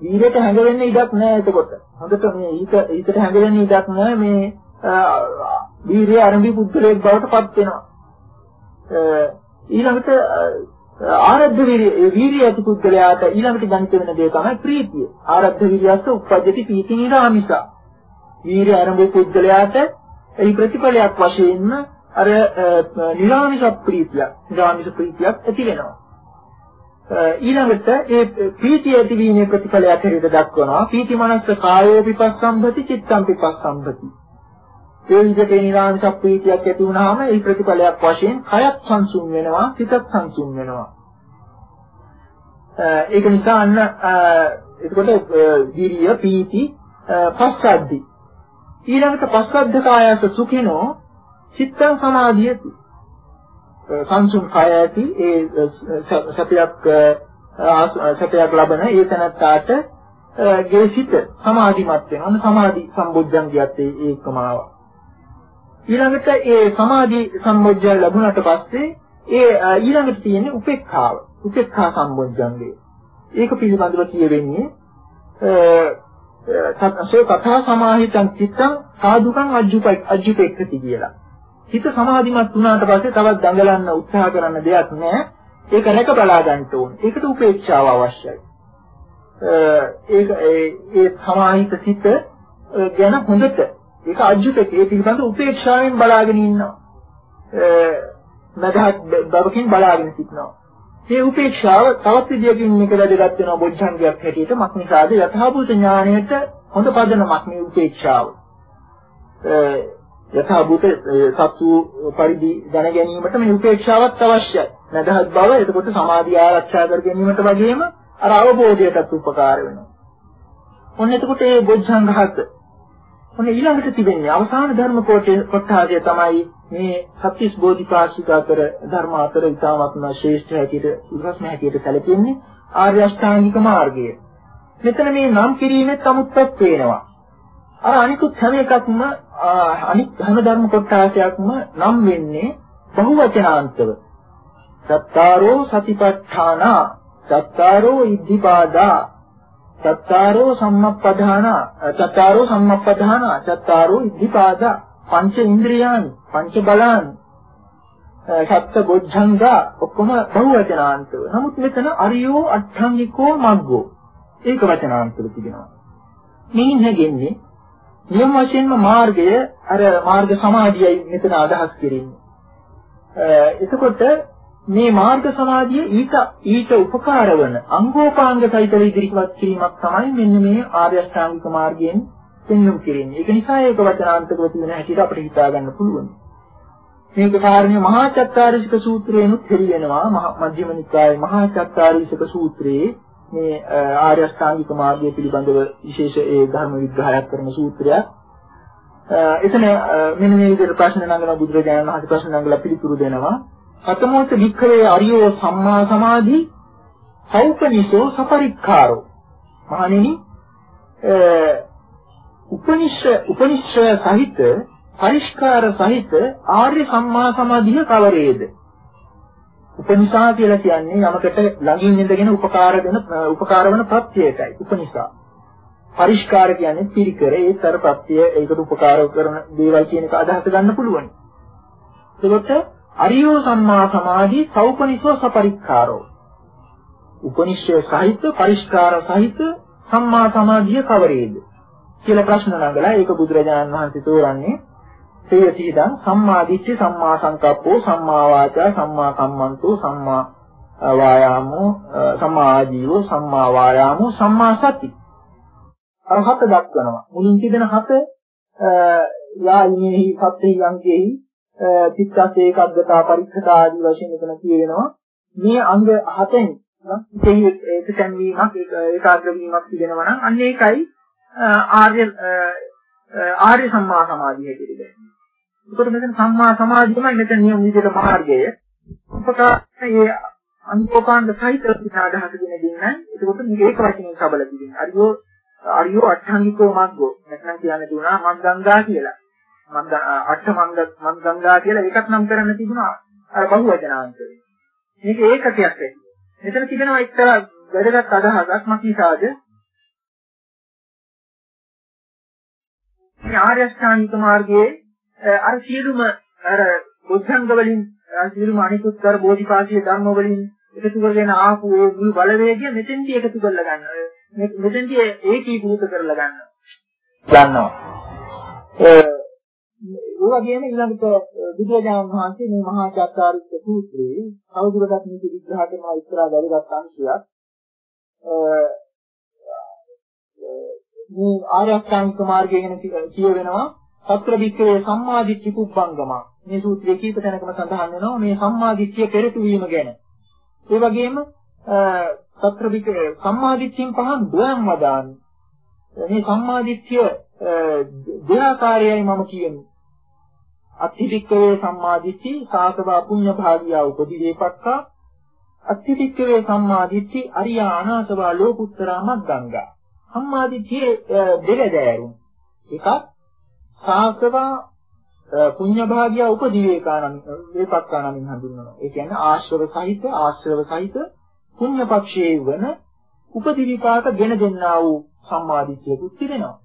වීරයට හැඟෙන්න ඉඩක් නැහැ එතකොට හොඳට මේ ඊට ඊට හැඟෙන්න ඉඩක් නැහැ මේ වීරිය ආරම්භි පුද්ගලයෙක් බවට පත් වෙනවා ඊළඟට ආරද්ධ වීර්ය වීර්ය ඇති පුද්ගලයාට ඊළඟට ගණිත වෙන දේ තමයි ප්‍රීතිය. ආරද්ධ වීර්යස්ස උප්පජ්ජති පීති නිරාමිස. වීර්ය ආරම්භ පුද්ගලයාට ඒ ප්‍රතිඵලයක් වශයෙන්ම අර නිරාමිස ප්‍රීතිය, නිරාමිස ප්‍රීතියක් ඇති වෙනවා. ඊළඟට ඒ ප්‍රීතිය ඇතිවීමේ ප්‍රතිඵලයක් හැටියට දක්වනවා. පීති මනස්ස කායෝ විපස්සම්භති චිත්තම් විපස්සම්භති. ඒ විදිහට නිරාමිස ප්‍රීතියක් ඇති වුනහම ඒ ප්‍රතිඵලයක් වශයෙන් කයත් සංසුන් වෙනවා සිතත් සංසුන් වෙනවා ඒක නිසා අන්න එතකොට විරිය පීති පස්සද්දි ඊළඟට පස්සද්ද කායස සුඛිනෝ චිත්තං සමාධියති සංසුන් කය ඇති ඒ සතියක් සතියක් ලබන ඒ තැනත්තාට ගේ සිත සමාධිමත් වෙනවා. අන්න සමාධි සම්බොජ්ජංගියත් ඒකම ආවා. ඊළඟට ඒ සමාධි සම්බොජ්ජය ලැබුණාට පස්සේ ඒ ඊළඟට තියෙන්නේ උපේක්ඛාව. උපේක්ඛා සම්බොජ්ජංගය. ඒක පිළිබඳව කියවෙන්නේ සත්‍යසේ කථා සමාහිතං චිත්තං සාදුකං අජ්ජුපෙක්ඛති කියලා. හිත සමාධිමත් වුණාට පස්සේ තවත් දඟලන්න උත්සාහ කරන්න දෙයක් නැහැ. ඒක රැක බලා ගන්න ඕනේ. ඒකට උපේක්ෂාව අවශ්‍යයි. ඒක ඒ සමාහිත සිත ගැන හොඳට ඒක අජ්ජුතක ඒ පිළිබඳ උපේක්ෂාවෙන් බලාගෙන ඉන්නවා. මදහත් බවකින් බලාගෙන සිටිනවා. මේ උපේක්ෂාව තවත් විදියකින් මේක වැදගත් වෙනවා බොද්ධංගයක් හැටියට මක් නිසාද යථාභූත ඥාණයට හොඳ පදනමක් මේ උපේක්ෂාව. යථාභූත සත්‍ය පරිදි දැන ගැනීමට මේ උපේක්ෂාවත් අවශ්‍යයි. නැදහත් බව එතකොට සමාධිය ආරක්ෂා කර ගැනීමට වගේම අර අවබෝධයටත් උපකාර වෙනවා. ඔන්න එතකොට මේ බොද්ධංග හත ඔන්න ඊළඟට තිබෙන්නේ අවසාන ධර්ම කොටාදය තමයි මේ සත්‍විස් බෝධිපාක්ෂික අතර ධර්ම අතර ඉතාමත්ම ශ්‍රේෂ්ඨ හැටියට උරස්ම හැටියට සැලකෙන්නේ ආර්ය අෂ්ටාංගික මාර්ගය. මෙතන මේ නම් කිරීමෙත් අමුත්තක් පේනවා. අර අනිකුත් හැම එකක්ම අනිත් හැම ධර්ම කොටාසයක්ම නම් වෙන්නේ බහුවචනාන්තව. සත්තාරෝ සතිපට්ඨානා සත්තාරෝ ඉද්ධිපාදා චත්තාරෝ සම්මප්පදාන චත්තාරෝ සම්මප්පදාන චත්තාරෝ ඉද්ධිපාද පංච ඉන්ද්‍රියානි පංච බලානි සත්ත බොද්ධංග ඔක්කොම බහුවචනාන්තව. නමුත් මෙතන අරියෝ අට්ඨංගිකෝ මග්ගෝ ඒක වචනාන්තව තිබෙනවා. මේ නැගෙන්නේ නියම වශයෙන්ම මාර්ගය අර මාර්ග සමාධියයි මෙතන අදහස් කෙරෙන්නේ. එතකොට මේ මාර්ග සමාධිය ඊට ඊට උපකාර වන අංගෝපාංග සහිතව ඉදිරිපත් කිරීමක් තමයි මෙන්න මේ ආර්ය අෂ්ටාංගික මාර්ගයෙන් පෙන්වුම් කිරීම. ඒක නිසා ඒක වචනාන්තකව තියෙන හැටියට අපිට හිතා ගන්න පුළුවන්. මේක කාරණේ මහා චත්තාරීෂක සූත්‍රයෙන්ුත් හෙළි වෙනවා මජ්ක්‍ධිම නිකායේ මහා චත්තාරීෂක සූත්‍රයේ මේ ආර්ය අෂ්ටාංගික මාර්ගය පිළිබඳව විශේෂ ඒ ධර්ම විග්‍රහයක් කරන සූත්‍රයක්. එතන මෙන්න මේ විදිහට ප්‍රශ්න නංගන බුදුරජාණන් වහන්සේ ප්‍රශ්න නංගලා පිළිතුරු දෙනවා. කතමෝත වික්ඛවේ අරියෝ සම්මා සමාධි සෞපනිසෝ සපරික්ඛාරෝ මහණෙනි උපනිෂ්ඨ උපනිෂ්ඨ සහිත පරිස්කාර සහිත ආර්ය සම්මා සමාධිය කවරේද? උපනිෂා කියලා කියන්නේ යමකට ළඟින් ඉඳගෙන උපකාර දෙන උපකාර වන ප්‍රත්‍යයටයි. උපනිෂා. පරිස්කාර කියන්නේ පිරිකර ඒතර ප්‍රත්‍යය ඒකට උපකාර කරන දේවල් කියන එක අදහස ගන්න පුළුවන්. එතකොට අරියෝ සම්මා සමාධි සෞපනිසෝ සපරික්ඛාරෝ. උපනිෂය සහිත පරිස්කාර සහිත සම්මා සමාධිය කවරේද? කියලා ප්‍රශ්න නගලා ඒක බුදුරජාණන් වහන්සේ තෝරන්නේ තේයතිදං සම්මා දිට්ඨි සම්මා සංකප්පෝ සම්මා වාචා සම්මා කම්මන්තෝ සම්මා වායාමෝ සම්මා ආජීවෝ සම්මා වායාමෝ සම්මා සති. අර හත දක්වනවා. මුලින් තිබෙන හත යා ඉමේහි සත්‍යෙහි යංකේහි චිත්තස් ඒකග්ගතා පරික්ඛතා ආදී වශයෙන් එතන කියවෙනවා මේ අංග හතෙන් දෙහි ඒකයන් වීමක් ඒකාග්‍ර වීමක් තිබෙනවා නම් අන්න ඒකයි ආර්ය ආර්ය සම්මා සමාධිය කියලා කියන්නේ. ඒකට මෙතන සම්මා සමාධියමයි මෙතන නියම විදිහට මාර්ගය. උපකාරයේ අනුකෝපාංග සහිත අදහසගෙන දෙන්නයි. එතකොට මේක ඒක වචනෙන් කබල කිදින්. අරියෝ අරියෝ අට්ඨාංගිකෝ මග්ගෝ. නැත්නම් කියන්න දුනා මග්ගංගා කියලා. මග්ග අට්ඨ මග්ග මග්ගංගා කියලා ඒකත් නම් කරන්න තිබුණා. අර බහුවචනාන්තරේ. මේක ඒකකයක් ඇති. මෙතන තිබෙනවා එක්තරා වැදගත් අදහසක් මක්නිසාද මේ ආර්ය අෂ්ටාංගික මාර්ගයේ අර සියලුම අර බුද්ධංග වලින් සියලුම අනිකුත් කර බෝධිපාශී ධර්ම වලින් එකතු කරගෙන ආපු ඒ මුළු බලවේගය මෙතෙන්දී එකතු කරලා ගන්න. මෙතෙන්දී ඒකීකృత කරලා ගන්න. ගන්නවා. ඒ වගේම ඊළඟට බුදුරජාණන් වහන්සේ මේ මහා චත්තාරිස්ස සූත්‍රයේ කවුරුරටත් මේක විග්‍රහ කරන ඉස්සරහ වැදගත් අංශයක්. මේ ආර්ය අෂ්ටාංගික මාර්ගය ගැන කියවෙනවා. සත්‍ර වික්‍රේ සම්මාදිට්ඨි කුබ්බංගම. මේ සූත්‍රයේ කීප තැනකම සඳහන් වෙනවා මේ සම්මාදිට්ඨිය පෙරටු වීම ගැන. ඒ වගේම සත්‍ර වික්‍රේ සම්මාදිට්ඨියෙන් පහන් දුයම් වදාන මේ සම්මාදිට්ඨිය දෙආකාරයයි මම කියන්නේ. අත්තිවික්කවේ සම්මාදිට්ඨි සාසවා පුඤ්ඤ භාගියා උපදිවේපක්ඛා අත්තිවික්කවේ සම්මාදිට්ඨි අරියා අනාසවා ලෝකුත්තරා මග්ගංගා. සම්මාදිට්ඨියේ දෙලදෑරුම් එකක් සාසවා පුඤ්ඤ භාගිය උපදීවේකානම් වේපක්කානමින් හඳුන්වනවා. ඒ කියන්නේ ආශ්‍රව සහිත ආශ්‍රව සහිත පුඤ්ඤ පක්ෂයේ වන උපදි විපාක ගෙන දෙන්නා වූ සම්මාදිට්ඨියකුත් තිබෙනවා.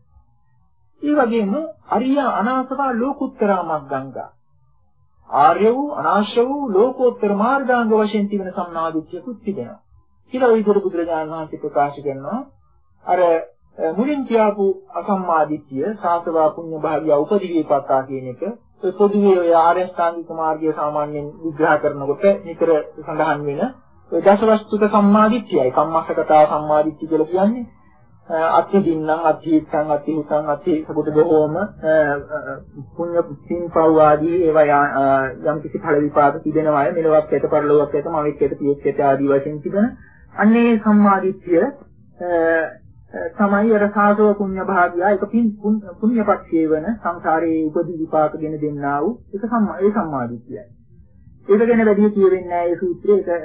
ඒ වගේම අරිය අනාසවා ලෝකුත්තරා මග්ගංගා ආර්ය වූ අනාශ්‍ය වූ ලෝකෝත්තර මාර්ගාංග වශයෙන් තිබෙන සම්මාදිට්ඨියකුත් තිබෙනවා. කියලා විදිහට බුදුරජාණන් වහන්සේ ප්‍රකාශ කරනවා අර මුලින් කියපු අසම්මාදිට්ඨිය සාසවා පුඤ්ඤ භාගිය උපදිවිපත්තා කියන එක ඒ පොදුවේ ඔය ආර්ය ශ්‍රාන්තික මාර්ගය සාමාන්‍යයෙන් විග්‍රහ කරනකොට නිතර සඳහන් වෙන ඒ දසවස්තුක සම්මාදිට්ඨියයි. කම්මස්සකතා සම්මාදිට්ඨිය කියලා කියන්නේ අත්ති දින්නම් අත්ති හිතං අත්ති හුතං අත්ති සබුත බොහෝම පුඤ්ඤ පින්පව් ආදී ඒවා යම් කිසි ඵල විපාක තිබෙනවා මෙලොවක් ඇත පරලොවක් ඇත මවෙක් ඇත පියෙක් ඇත ආදී වශයෙන් තිබෙන අන්නේ සම්මාදිට්ඨිය තමයි අර සාසව පුණ්‍ය භාගය ඒක පුණ්‍ය පක්ෂයේ වන සංසාරයේ උපදී විපාකගෙන දෙන්නා වූ ඒක සම්මා ඒ සම්මාදිට්ඨියයි. ඒක ගැන වැඩි කියවෙන්නේ නැහැ ඒ සූත්‍රයේ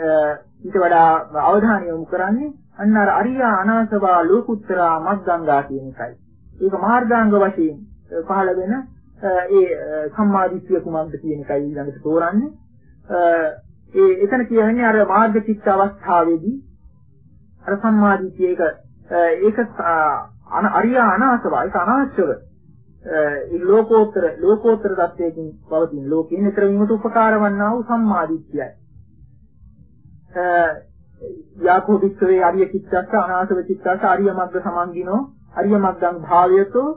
ඊට වඩා අවධානය යොමු කරන්නේ අන්න අර අරියා අනාසවා ලෝකුත්තරා මග්ගංගා කියන එකයි. ඒක මාර්ගාංග වශයෙන් පහළ වෙන ඒ සම්මාදිට්ඨිය කුමක්ද කියන එකයි ඊළඟට තෝරන්නේ. ඒ එතන කියන්නේ අර මාර්ග චිත්ත අවස්ථාවේදී අර සම්මාදිට්ඨිය ඒක ඒක අරිය අනාසව ඒක අනාශ්‍රව ඒ ලෝකෝත්තර ලෝකෝත්තර தත්වයකින් පවතින ලෝකේ නිතර වීමට උපකාර වන්නා වූ සම්මාදිට්ඨියයි. යාකෝ වික්‍රේ ආර්ය චිත්තස්ස අනාසව චිත්තස්ස ආර්ය මග්ග සමන්ගිනෝ ආර්ය මග්ගං භාවයතෝ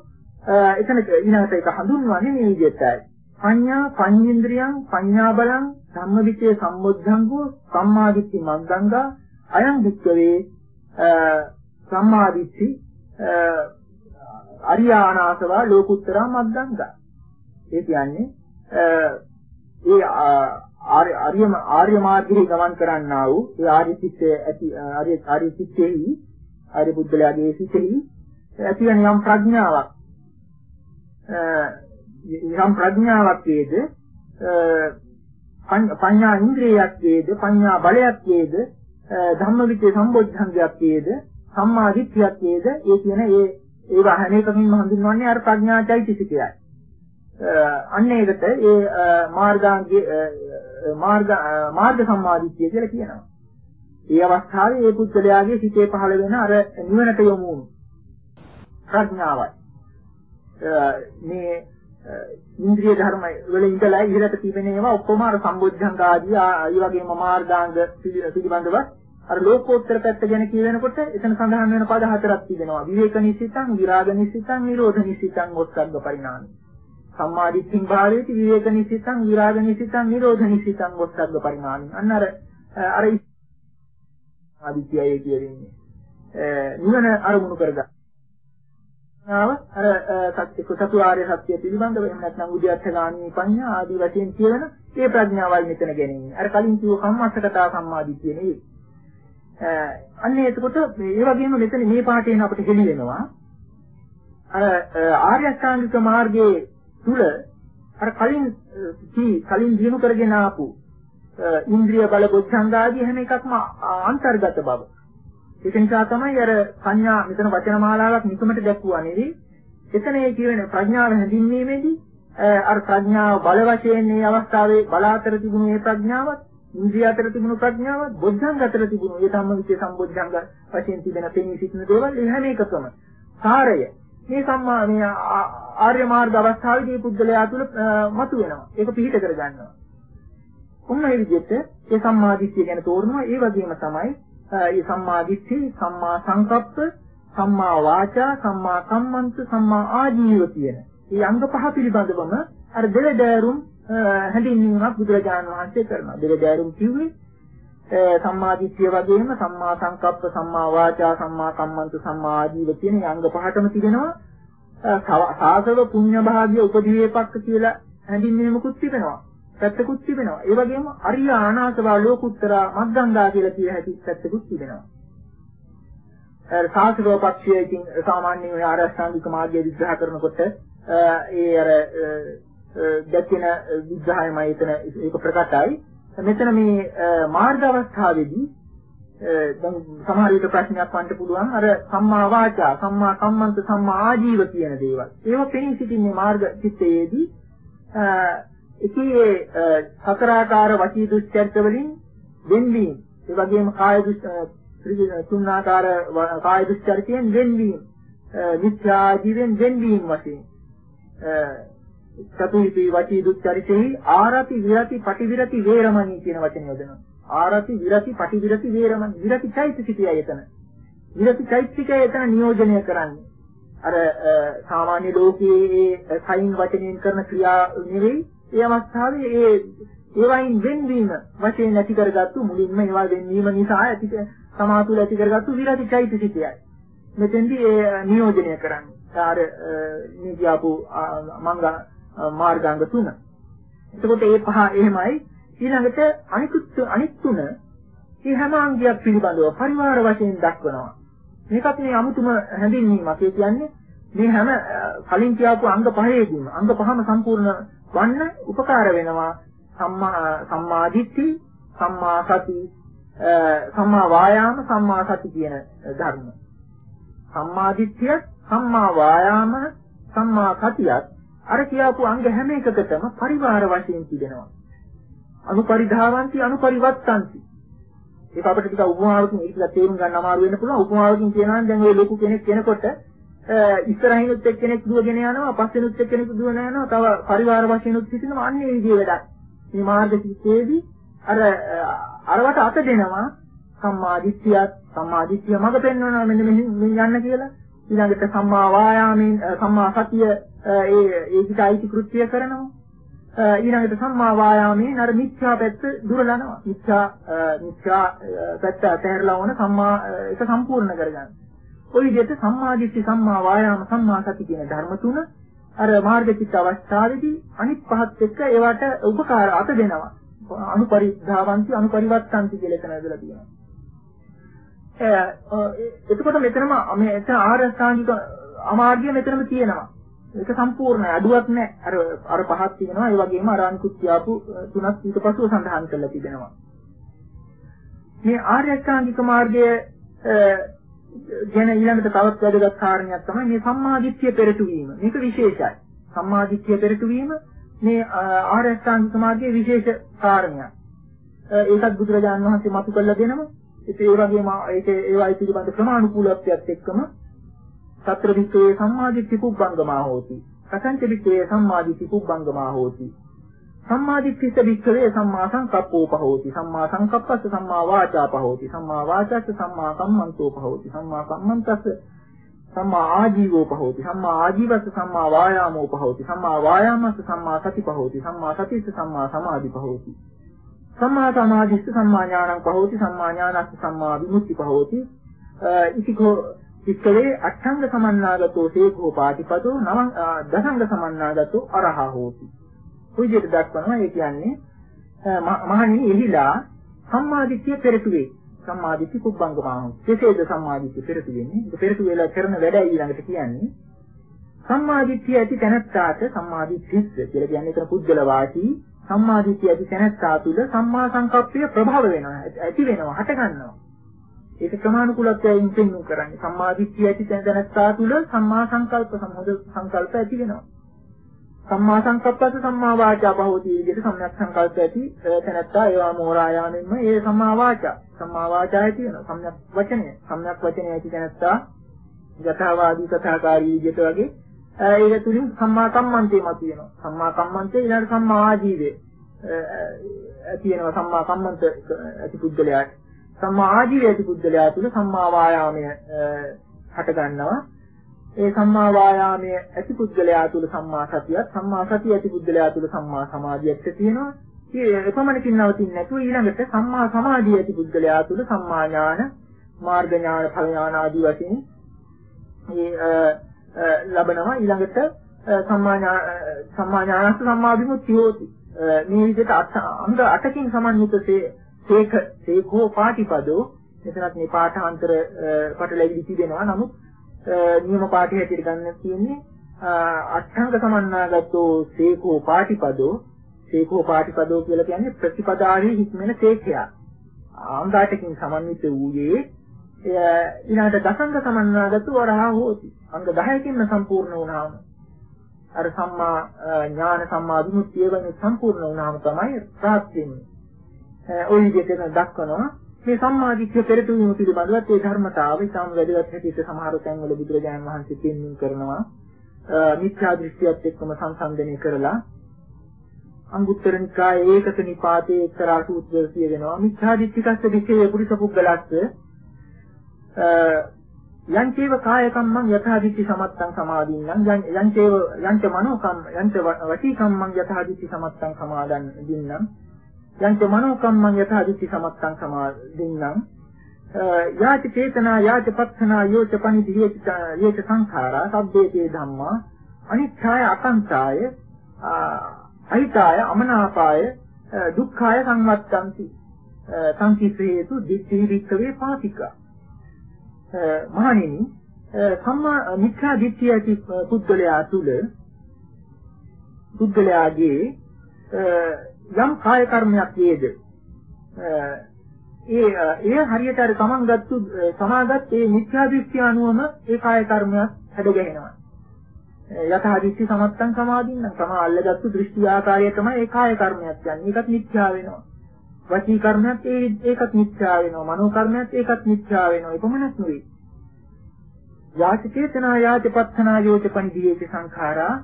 එතන ඊළඟට ඒක හඳුන්වන්නේ මේ විදිහටයි. පඤ්ඤා පඤ්ඤේන්ද්‍රියං පඤ්ඤා බලං ධම්මවිචේ සම්බොද්ධංගෝ සම්මාදිට්ඨි මග්ගංගා අයං වික්‍රේ සම්මාදිට්ඨි අරියානාසවා ලෝකුත්තරා මග්ගංගා. ඒ කියන්නේ ඒ ආර්ය ආර්ය මාර්ගයේ ගමන් කරන්නා වූ ඒ ආර්ය චිත්තයේ ඇති ආර්ය ආර්ය චිත්තෙහි ආර්ය බුද්ධලයාගේ සිතෙහි ඇති වෙන යම් ප්‍රඥාවක් යම් ප්‍රඥාවක් වේද පඤ්ඤා ඉන්ද්‍රියක් වේද පඤ්ඤා බලයක් වේද ධම්මවිචේ සම්බොධ්ධංගයක් වේද සම්මා දිට්ඨියක් වේද ඒ කියන ඒ ඒව අහනේකමින්ම හඳුන්වන්නේ අර ප්‍රඥාචෛතසිකයයි. අන්න ඒකට ඒ මාර්ගාංගයේ මාර්ග මාර්ග සම්මාදිට්ඨිය කියලා කියනවා. ඒ අවස්ථාවේ ඒ පුද්ගලයාගේ සිතේ පහළ වෙන අර නිවනට යොමු වුණු ප්‍රඥාවයි. මේ ඉන්ද්‍රිය ධර්ම වල ඉඳලා ඉහළට තිබෙන ඒවා ඔක්කොම අර සම්බුද්ධංග ආදී ඒ වගේම මාර්ගාංග පිළිබඳව අර ලෝකෝත්තර පැත්ත ගැන කියනකොට එතන සඳහන් වෙන පද හතරක් තිබෙනවා. විවේක නිසිතං, විරාග නිසිතං, නිරෝධ නිසිතං, ඔස්සග්ග පරිණාමි. සම්මාදිට්ඨින් භාවයේති විවේක නිසිතං, විරාග නිසිතං, නිරෝධ නිසිතං, ඔස්සග්ග පරිණාමි. අන්න අර අර ආදිත්‍යයේ කියන්නේ. නිවන අරමුණු කරගන්න. නාව අර සත්‍ය චතුරාර්ය සත්‍ය පිළිබඳව එහෙම නැත්නම් උද්‍යත්තගාමී පඤ්ඤා ආදී වශයෙන් කියවෙන ඒ ප්‍රඥාවයි මෙතන ගැනීම. අර කලින් කිව්ව සම්මස්සකතා සම්මාදිට්ඨිය නෙවෙයි. අන්න එතකොට මේ වගේම මෙතන මේ පාඩේන අපිට හෙළි වෙනවා අර ආර්ය අෂ්ටාංගික මාර්ගයේ තුල අර කලින් කී කලින් දිනු කරගෙන ආපු ඉන්ද්‍රිය බල බොද්ධංගාදී හැම එකක්ම අන්තර්ගත බව. ඒක නිසා තමයි අර සංඥා මෙතන වචන මාලාවක් නිකමට දැක්වුවා නෙවෙයි. එතන ඒ කියන ප්‍රඥාව හැඳින්වීමේදී අර ප්‍රඥාව බල වශයෙන් මේ අවස්ථාවේ බල අතර තිබුණු මේ ප්‍රඥාවත් ඉන්ද්‍රිය අතර තිබුණු ප්‍රඥාවත් බොද්ධංග අතර තිබුණු ඒ ධම්ම විචේ සම්බොද්ධංග වශයෙන් තිබෙන පෙනී සිටින දේවල් ඒ හැම එකකම සාරය මේ සම්මා මේ ආර්ය මාර්ග අවස්ථාවේදී පුද්ගලයා තුළ මතුවෙනවා. ඒක පිළිහිට කරගන්නවා. කොහොම මේ විදිහට ඒ සම්මාදිට්ඨිය ගැන තෝරනවා. ඒ වගේම තමයි මේ සම්මාදිට්ඨි, සම්මා සංකප්ප, සම්මා වාචා, සම්මා කම්මන්ත, සම්මා ආජීව කියන මේ අංග පහ පිළිබඳවම අර දෙලදෑරුම් හැඳින්වීමක් බුදුරජාණන් වහන්සේ කරනවා. දෙලදෑරුම් කිව්වේ සම්මාදිට්ඨිය වගේම සම්මා සංකප්ප, සම්මා වාචා, සම්මා කම්මන්ත, සම්මා ආජීව කියන අංග පහටම තිබෙනවා. සාසව පුඤ්ඤ භාග්‍ය උපදීවේපක්ක කියලා හැඳින්වීමකුත් තිබෙනවා. පැත්තකුත් තිබෙනවා. ඒ වගේම අරිය ආනාසවා ලෝකුත්තරා මග්ගංගා කියලා කිය හැකි පැත්තකුත් තිබෙනවා. අර සාසව පක්ෂයකින් සාමාන්‍යයෙන් ආරෂ්ඨාංගික මාර්ගය විග්‍රහ කරනකොට ඒ අර දැකින විග්‍රහයමයි එතන ඒක ප්‍රකටයි. මෙතන මේ මාර්ග අවස්ථාවේදී දැන් සමහර විට ප්‍රශ්නයක් වන්න පුළුවන් අර සම්මා වාචා සම්මා කම්මන්ත සම්මා ආජීව කියන දේවල්. ඒවා පෙනී සිටින්නේ මාර්ග චිත්තයේදී එකේ හතරාකාර වචී දුස්චර්ත වලින් වෙන්වීම ඒ වගේම කාය තුන්ආකාර කාය දුස්චර්තයෙන් වෙන්වීම මිත්‍යා ජීවෙන් වෙන්වීම වශයෙන් චතුයිති වචී දුස්චරිතෙහි ආරති විරති පටිවිරති වේරමණී කියන වචන යොදනවා. ආරති විරති පටිවිරති වේරමණී. විරති චෛතසිකයයි එතන විරති චෛතසිකය එතන නියෝජනය කරන්නේ. අර සාමාන්‍ය ලෝකයේ කයින් වචනෙන් කරන ක්‍රියා නෙවෙයි. ඒ අවස්ථාවේ ඒ ඒවයින් වෙන්වීම වශයෙන් නැති කරගත්තු මුලින්ම ඒවා වෙන්වීම නිසා ඇති සමාතුල ඇති කරගත්තු විරති චෛතසිකයයි. මෙතෙන්දී ඒ නියෝජනය කරන්නේ. ආර මේ කියපු මංග මාර්ගාංග තුන. එතකොට මේ පහ එහෙමයි ඊළඟට අනිකුත් අනිත් තුන මේ හැම අංගයක් පිළිබඳව පරිවාර වශයෙන් දක්වනවා. මේකත් මේ අමුතුම හැඳින්වීමක්. ඒ කියන්නේ මේ හැම කලින් කියපු අංග පහේදීම අංග පහම සම්පූර්ණ වන්න උපකාර වෙනවා සම්මා සම්මාදිට්ඨි සම්මා සති සම්මා වායාම සම්මා සති කියන ධර්ම සම්මාදිට්ඨිය සම්මා වායාම සම්මා සතියත් අර කියාපු අංග හැම එකකටම පරිවාර වශයෙන් තිබෙනවා. අනුපරිධාවಂತಿ අනුපරිවත්තಂತಿ. ඒක අපිට ටික උපමාවකින් ඒක තේරුම් ගන්න අමාරු වෙන්න පුළුවන්. උපමාවකින් කියනවා නම් දැන් ඔය ලොකු කෙනෙක් කෙනකොට ඉස්සරහිනුත් එක්කෙනෙක් දුවගෙන යනවා, පස්සෙනුත් එක්කෙනෙක් දුවන යනවා, තව පරිවාර වශයෙන්ුත් සිටිනවා. අන්න ඒ විදිහේ වැඩක්. මේ මාර්ග සිත්තේදී අර අරවට අත දෙනවා සම්මාදිට්ඨියත් සම්මාදිට්ඨිය මඟ පෙන්වනවා මෙන්න මෙහෙන් යන්න කියලා. ඊළඟට සම්මා වායාමයෙන් සම්මා සතිය ඒ ඒකිට අයිති කෘත්‍ය කරනවා ඊළඟට සම්මා වායාමයෙන් අර මිත්‍යා පැත්ත දුරලනවා මිත්‍යා මිත්‍යා පැත්ත අතහැරලා වුණ සම්මා ඒක සම්පූර්ණ කරගන්න ওই විදිහට සම්මාදිට්ඨි සම්මා වායාම සම්මා සති කියන ධර්ම තුන අර මාර්ගචිත්ත අවස්ථාවේදී අනිත් පහත් එක්ක ඒවට උපකාර අත දෙනවා. අනුපරිධාවන්ති අනුපරිවත්තන්ති කියලා එතන ඇදලා තියෙනවා. එතකොට මෙතනම මේ එතන ආරස්ථාංගික අමාර්ගය මෙතනම තියෙනවා. ඒක සම්පූර්ණයි අඩුවක් නැහැ. අර අර පහක් තියෙනවා. ඒ වගේම අර අනිකුත් කියපු තුනක් ඊට පස්ව සඳහන් කරලා තිබෙනවා. මේ ආර්ය අෂ්ටාංගික මාර්ගයේ ගැන ඊළඟට තවත් වැදගත් කාරණයක් තමයි මේ සම්මාදිට්ඨිය පෙරටු වීම. මේක විශේෂයි. සම්මාදිට්ඨිය පෙරටු වීම මේ ආර්ය අෂ්ටාංගික මාර්ගයේ විශේෂ කාරණයක්. ඒකත් බුදුරජාණන් වහන්සේ මතු කළා දෙනවා. ඒ වගේම ඒක ඒවයි පිළිබඳ ක්‍රමානුකූලත්වයක් එක්කම සතර වික්‍රේ සම්මාදිට්ඨි පුබ්බංගමා හෝති. කසංච වික්‍රේ සම්මාදිට්ඨි පුබ්බංගමා හෝති. සම්මාදිට්ඨිස වික්ඛවේ සම්මා සංකප්පෝ පහෝති. සම්මා සංකප්පස්ස සම්මා වාචා පහෝති. සම්මා වාචාස්ස සම්මා කම්මන්තෝ පහෝති. සම්මා කම්මන්තස්ස සම්මා ආජීවෝ පහෝති. සම්මා ආජීවස්ස සම්මා වායාමෝ පහෝති. සම්මා වායාමස්ස සම්මා සති පහෝති. සම්මා සතිස්ස සම්මා සමාධි පහෝති. සම්මා සමාධිස්ස සම්මා ඥානං පහෝති සම්මා ඥානස්ස සම්මා විමුක්ති පහෝති. ඉතිකෝ වික්කවේ අට්ඨංග සමන්නාගතෝ සේකෝ පාටිපදෝ නවං දසංග සමන්නාගතෝ අරහා හෝති. ওই විදිහට දක්වනවා ඒ කියන්නේ මහණෙනි එහිලා සම්මාදිට්ඨිය පෙරටුවේ සම්මාදිට්ඨි කුබ්බංගමාහු කෙසේද සම්මාදිට්ඨිය පෙරටු වෙන්නේ ඒක පෙරටු වෙලා කරන වැඩයි ඊළඟට කියන්නේ. සම්මාදිට්ඨිය ඇති තැනත්තාට සම්මාදිට්ඨිස්ස කියලා කියන්නේ එතන පුද්ගල වාචී සම්මා දිට්ඨිය ඇති තැනැත්තා තුළ සම්මා සංකප්පය ප්‍රභව වෙනවා ඇති වෙනවා හට ගන්නවා. ඒක ක්‍රමානුකූලත්වයෙන් පෙන්වු කරන්නේ සම්මා දිට්ඨිය ඇති තැනැත්තා තුළ සම්මා සංකල්ප සම්මෝධ සංකල්ප ඇති වෙනවා. සම්මා සංකප්පස සම්මා වාචා බහෝති විදිහට සම්‍යක් සංකල්ප ඇති තැනැත්තා ඒවා මෝරායාමෙන්ම ඒ සම්මා වාචා. සම්මා වාචා ඇති වෙනවා. සම්‍යක් වචනය. සම්‍යක් වචනය ඇති තැනැත්තා යථාවාදී කථාකාරී විදිහට වගේ ඒක තුලින් සම්මා කම්මන්තේ මතුවෙනවා සම්මා කම්මන්තේ ඊළඟ සම්මා ආජීවය. තියෙනවා සම්මා කම්මන්ත ඇති පුද්ගලයාට සම්මා ආජීවය ඇති පුද්ගලයා තුල සම්මා වායාමය හට ගන්නවා. ඒ සම්මා වායාමයේ ඇති පුද්ගලයා තුළ සම්මා සතියත් සම්මා සතිය ඇති පුද්ගලයා තුළ සම්මා සමාධියත් තියෙනවා. ඒ එපමණකින් නවතින්නේ නැතුව ඊළඟට සම්මා සමාධිය ඇති පුද්ගලයා තුළ සම්මා ඥාන, මාර්ග ඥාන, ඵල ඥාන ආදී වශයෙන් ඒ ලබනවා ඊළඟට සම්මා ඥාන සම්මා ඥානස්ස සම්මා විමුක්තිය හොති. මේ විදිහට අංග 8කින් සමන්විත සේක සේකෝ පාටිපදෝ එතනත් මේ පාඨාන්තර පටලැවිලි තිබෙනවා. නමුත් නියම පාඨය හැටියට ගන්න තියෙන්නේ අට්ඨංග සමන්නාගතෝ සේකෝ පාටිපදෝ සේකෝ පාටිපදෝ කියලා කියන්නේ ප්‍රතිපදාවේ හික්මෙන සේකය. අංගාටකින් සමන්විත වූයේ ඊළඟට දසංග සමන්නාගතෝ වරහා හෝති. අංග 10කින්ම සම්පූර්ණ වුණාම අර සම්මා ඥාන සම්මා විමුක්තිය වෙන සම්පූර්ණ වුණාම තමයි ප්‍රාප්ත වෙන්නේ. ওই විදිහට දක්වනවා මේ සම්මාදිට්ඨිය පෙරටුවීම පිළිබඳවත් ඒ ධර්මතාව ඉතාම වැදගත් හැටියට සමහර තැන්වල බුදුරජාණන් වහන්සේ පෙන්වීම කරනවා මිත්‍යා දෘෂ්ටියත් එක්කම සංසන්දනය කරලා අංගුත්තර නිකායේ ඒකක නිපාතේ එක්තරා සූත්‍රයක් කියවෙනවා මිත්‍යා දිට්ඨිකස්ස විචේ පුරිස පුද්ගලස්ස යං චේව කාය කම්මං යථා දිට්ඨි සමත්තං සමාදින්නම් යං චේව යං ච මනෝ කම්ම යං ච වචී කම්මං යථා දිට්ඨි සමත්තං සමාදන් දින්නම්. යංච මනෝකම්මං යථාදිත්‍ති සමත්තං සමාදින්නම්. යාච චේතනා යාච පත්තනා යෝච පනිති යේච සංඛාරා සබ්බේතේ ධම්මා අනිච්ඡාය අකංචාය අහිතාය අමනාපාය දුක්ඛාය සංවත්තಂತಿ සංකිසේතු දිට්ඨි වික්කවේ පාතිකා. මහණෙනි සම්මා මිත්‍යා දිට්ඨිය ඇති පුද්ගලයා තුල පුද්ගලයාගේ යම් කාය කර්මයක් වේද? ඒ ඒ හරියට අර තමන් ගත්තු සමාගත් ඒ මිත්‍යා දෘෂ්ටි අනුවම ඒ කාය කර්මයක් හැදගෙනවා යතහ දෘෂ්ටි සමත්තං සමාදින්න තම අල්ලගත්තු දෘෂ්ටි ආකාරය තමයි ඒ කාය කර්මයක් කියන්නේ. ඒකත් මිත්‍යා වෙනවා. වචී කර්මයක් ඒ ඒකත් මිත්‍යා වෙනවා. මනෝ කර්මයක් ඒකත් මිත්‍යා වෙනවා. එපමණක් නෙවෙයි. යාච චේතනා යාච පත්තනා යෝච පනිදීයේ සංඛාරා.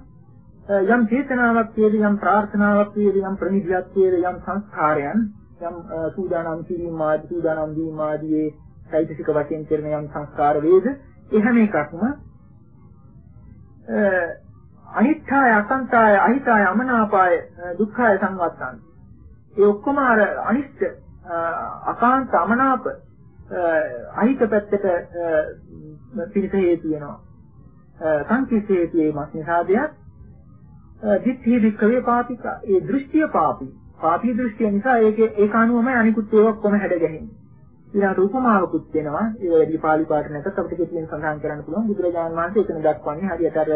යම් චේතනාවක් වේද යම් ප්‍රාර්ථනාවක් වේද යම් ප්‍රනිධියක් වේද යම් සංස්කාරයන් යම් සූදානම් කිරීම ආදී සූදානම් වීම ආදී චෛතසික වශයෙන් කරන යම් සංස්කාර වේද ඒ හැම එකක්ම අනිත්‍යය අසංකාය අහිතාය අමනාපාය දුක්ඛය සංවත්තන් ඒ ඔක්කොම අර අනිත්‍ය අකාන්ත අමනාප අහිත පැත්තට පිළිස හේතු වෙනවා සංකීර්ණ හේතු වීමක් නිසා දෙයක් දිට්ඨිය වික්කවේ පාපිකා. ඒ දෘෂ්ටිය පාපි. පාපී දෘෂ්ටිය නිසා ඒකේ ඒක අනුවමයි අනිකුත් ඒවා ඔක්කොම හැඩගැහෙන්නේ. ඊළඟට උපමාවකුත් වෙනවා. ඒ වැඩි පාලි පාඨ නැතත් අපිට කෙටියෙන් සඳහන් කරන්න පුළුවන්. බුදුරජාණන් වහන්සේ එතන දක්වන්නේ හරියට අර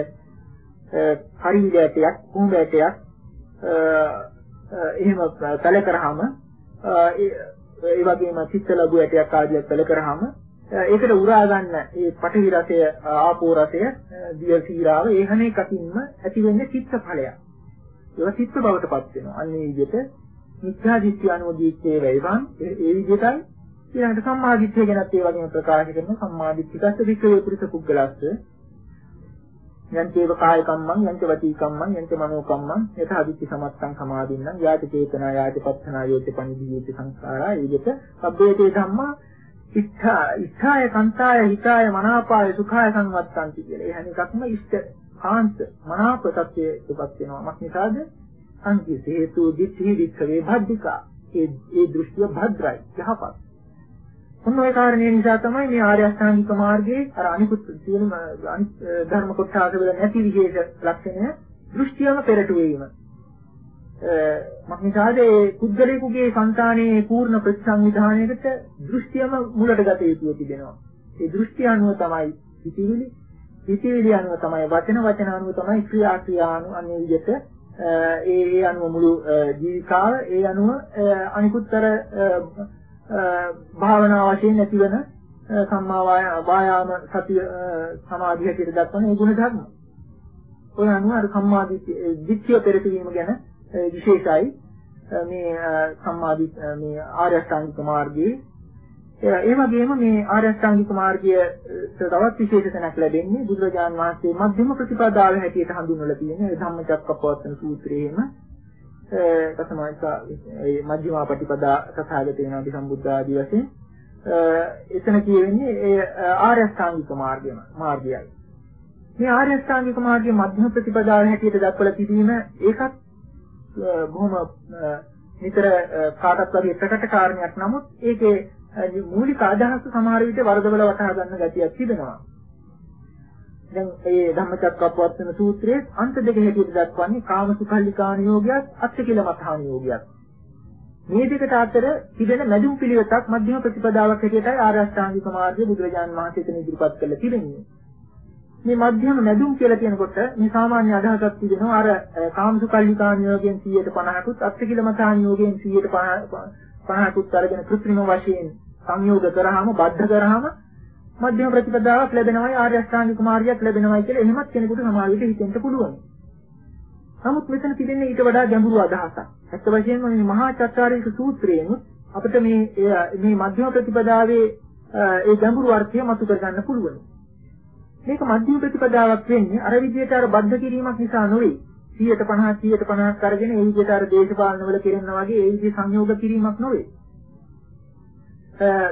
පරිවිදයටයක්, කුඹයටයක් එහෙම පැල කරාම ඒ වගේම චිත්ත ලැබු ඇටයක් ආදියක් පැල කරාම ඒකට උරා ගන්න ඒ පඨවි රසය ආපෝ රසය දිය සීරාව ඒ හැම එකකින්ම ඇති වෙන්නේ චිත්ත ඵලයක්. ඒක චිත්ත බවට පත් වෙනවා. අන්න ඒ විදිහට මිත්‍යා දිට්ඨිය අනුදීච්චේ වේවන් ඒ විදිහටයි ඊළඟට සම්මා දිට්ඨිය ගැනත් ඒ වගේම ප්‍රකාශ කරන සම්මා දිට්ඨිකස්ස වික්‍රේ පුරිස පුද්ගලස්ස යන්තේව කාය කම්මං යන්ත වචී කම්මං යන්ත මනෝ කම්මං යත අදිත්‍ය සමත්තං සමාදින්නම් යාති චේතනා යාති පත්තනා යෝති පනිදීයති සංඛාරා ඊගත සබ්බේතේ ධම්මා ඉච්ඡා ඉච්ඡාය කන්තාය හිතාය මනාපාය සුඛාය සංවත්තන්ති කියලා. ඒ හැම එකක්ම ඉෂ්ඨ කාන්ත මනාප තත්ත්වයටපත් වෙනවා. මක් නිසාද? සංකීත හේතු දිට්ඨි වික්ඛවේ භද්දිකා. ඒ ඒ දෘෂ්ටිය භද්‍රයි යහපත්. මොන ඒ කාරණේ නිසා තමයි මේ ආර්ය අෂ්ටාංගික මාර්ගයේ අර අනිකුත් සියලුම ධර්ම කොටස වල නැති විශේෂ ලක්ෂණය දෘෂ්ටියම පෙරට වීම. මක්නිසාද ඒ පුද්ගලයෙකුගේ సంతානයේ පූර්ණ ප්‍රතිසංවිධානයකට දෘෂ්ටියම මුලට ගත යුතුව තිබෙනවා. ඒ දෘෂ්ටි අනුව තමයි හිතවිලි, හිතවිලි අනුව තමයි වචන, වචන අනුව තමයි ක්‍රියා ක්‍රියා අනුව අන්නේ විදිහට ඒ ඒ අනුව මුළු ජීවිකාව ඒ අනුව අනිකුත්තර භාවනා වශයෙන් ඇතිවන සම්මා වායාම සතිය සමාධිය කියලා දක්වන ඒ ගුණ ධර්ම. ඔය අනුව අර සම්මාදි දිට්ඨිය පෙරටීම ගැන විශේෂයි. මේ සම්මාදි මේ ආර්ය අෂ්ටාංගික මාර්ගයේ ඒ වගේම මේ ආර්ය අෂ්ටාංගික මාර්ගයේ තවත් විශේෂ තැනක් ලැබෙන්නේ බුදුරජාන් වහන්සේ මධ්‍යම ප්‍රතිපදාව හැටියට හඳුන්වලා තියෙන ඒ ධම්මචක්කපවත්තන සූත්‍රයේම. කසමායික ඒ මධ්‍යම ප්‍රතිපදා තථාගත වෙනාදී සම්බුද්ධ ආදී වශයෙන් එතන කියවෙන්නේ ඒ ආර්ය අෂ්ටාංගික මාර්ගයම මාර්ගයයි මේ ආර්ය අෂ්ටාංගික මාර්ගයේ මධ්‍යම ප්‍රතිපදාව හැටියට දක්වලා තිබීම ඒකත් බොහොම නිතර කාටත් වගේ ප්‍රකට කාරණයක් නමුත් ඒකේ මූලික අදහස සමහර විට වරදවල වටහා ගන්න ගැටියක් තිබෙනවා. දැන් මේ ධම්මචක්කප්පවත්තන සූත්‍රයේ අන්ත දෙක හැටියට දක්වන්නේ කාමසුඛල්ලිකාණ යෝගයක් අත්තිකිලමතාණ යෝගයක්. මේ දෙකට අතර තිබෙන මැදුම් පිළිවෙතක් මධ්‍යම ප්‍රතිපදාවක් හැටියටයි ආර්ය අෂ්ටාංගික මාර්ගය බුදුරජාන් වහන්සේ එතන ඉදිරිපත් කළා තිබෙන්නේ. මේ මධ්‍යම මැදුම් කියලා කියනකොට මේ සාමාන්‍ය අදහසක් තිබෙනවා අර කාමසුඛල්ලිකාණ යෝගයෙන් 100%කුත් අත්තිකිලමතාණ යෝගයෙන් 100%කුත් අරගෙන කෘත්‍රිම වශයෙන් සංයෝග කරාම බද්ධ කරාම මධ්‍යම ප්‍රතිපදාවක් ලැබෙනවයි ආර්ය අෂ්ටාංගික මාර්ගයක් ලැබෙනවයි කියලා එහෙමත් කෙනෙකුට සමාජ විට හිතෙන්න පුළුවන්. නමුත් මෙතන තිබෙන්නේ ඊට වඩා ගැඹුරු අදහසක්. ඇත්ත වශයෙන්ම මේ මහා චත්තාරීක සූත්‍රයෙන් අපිට මේ මේ මධ්‍යම ප්‍රතිපදාවේ ඒ ගැඹුරු අර්ථය මතු කර ගන්න පුළුවන්. මේක මධ්‍යම ප්‍රතිපදාවක් වෙන්නේ අර විදිහට අර බද්ධ කිරීමක් නිසා නෙවෙයි. 150 150 කරගෙන ඒ විදිහට අර දේශපාලන වල කෙරෙනා වගේ ඒ විදිහ සංයෝග කිරීමක් නෙවෙයි.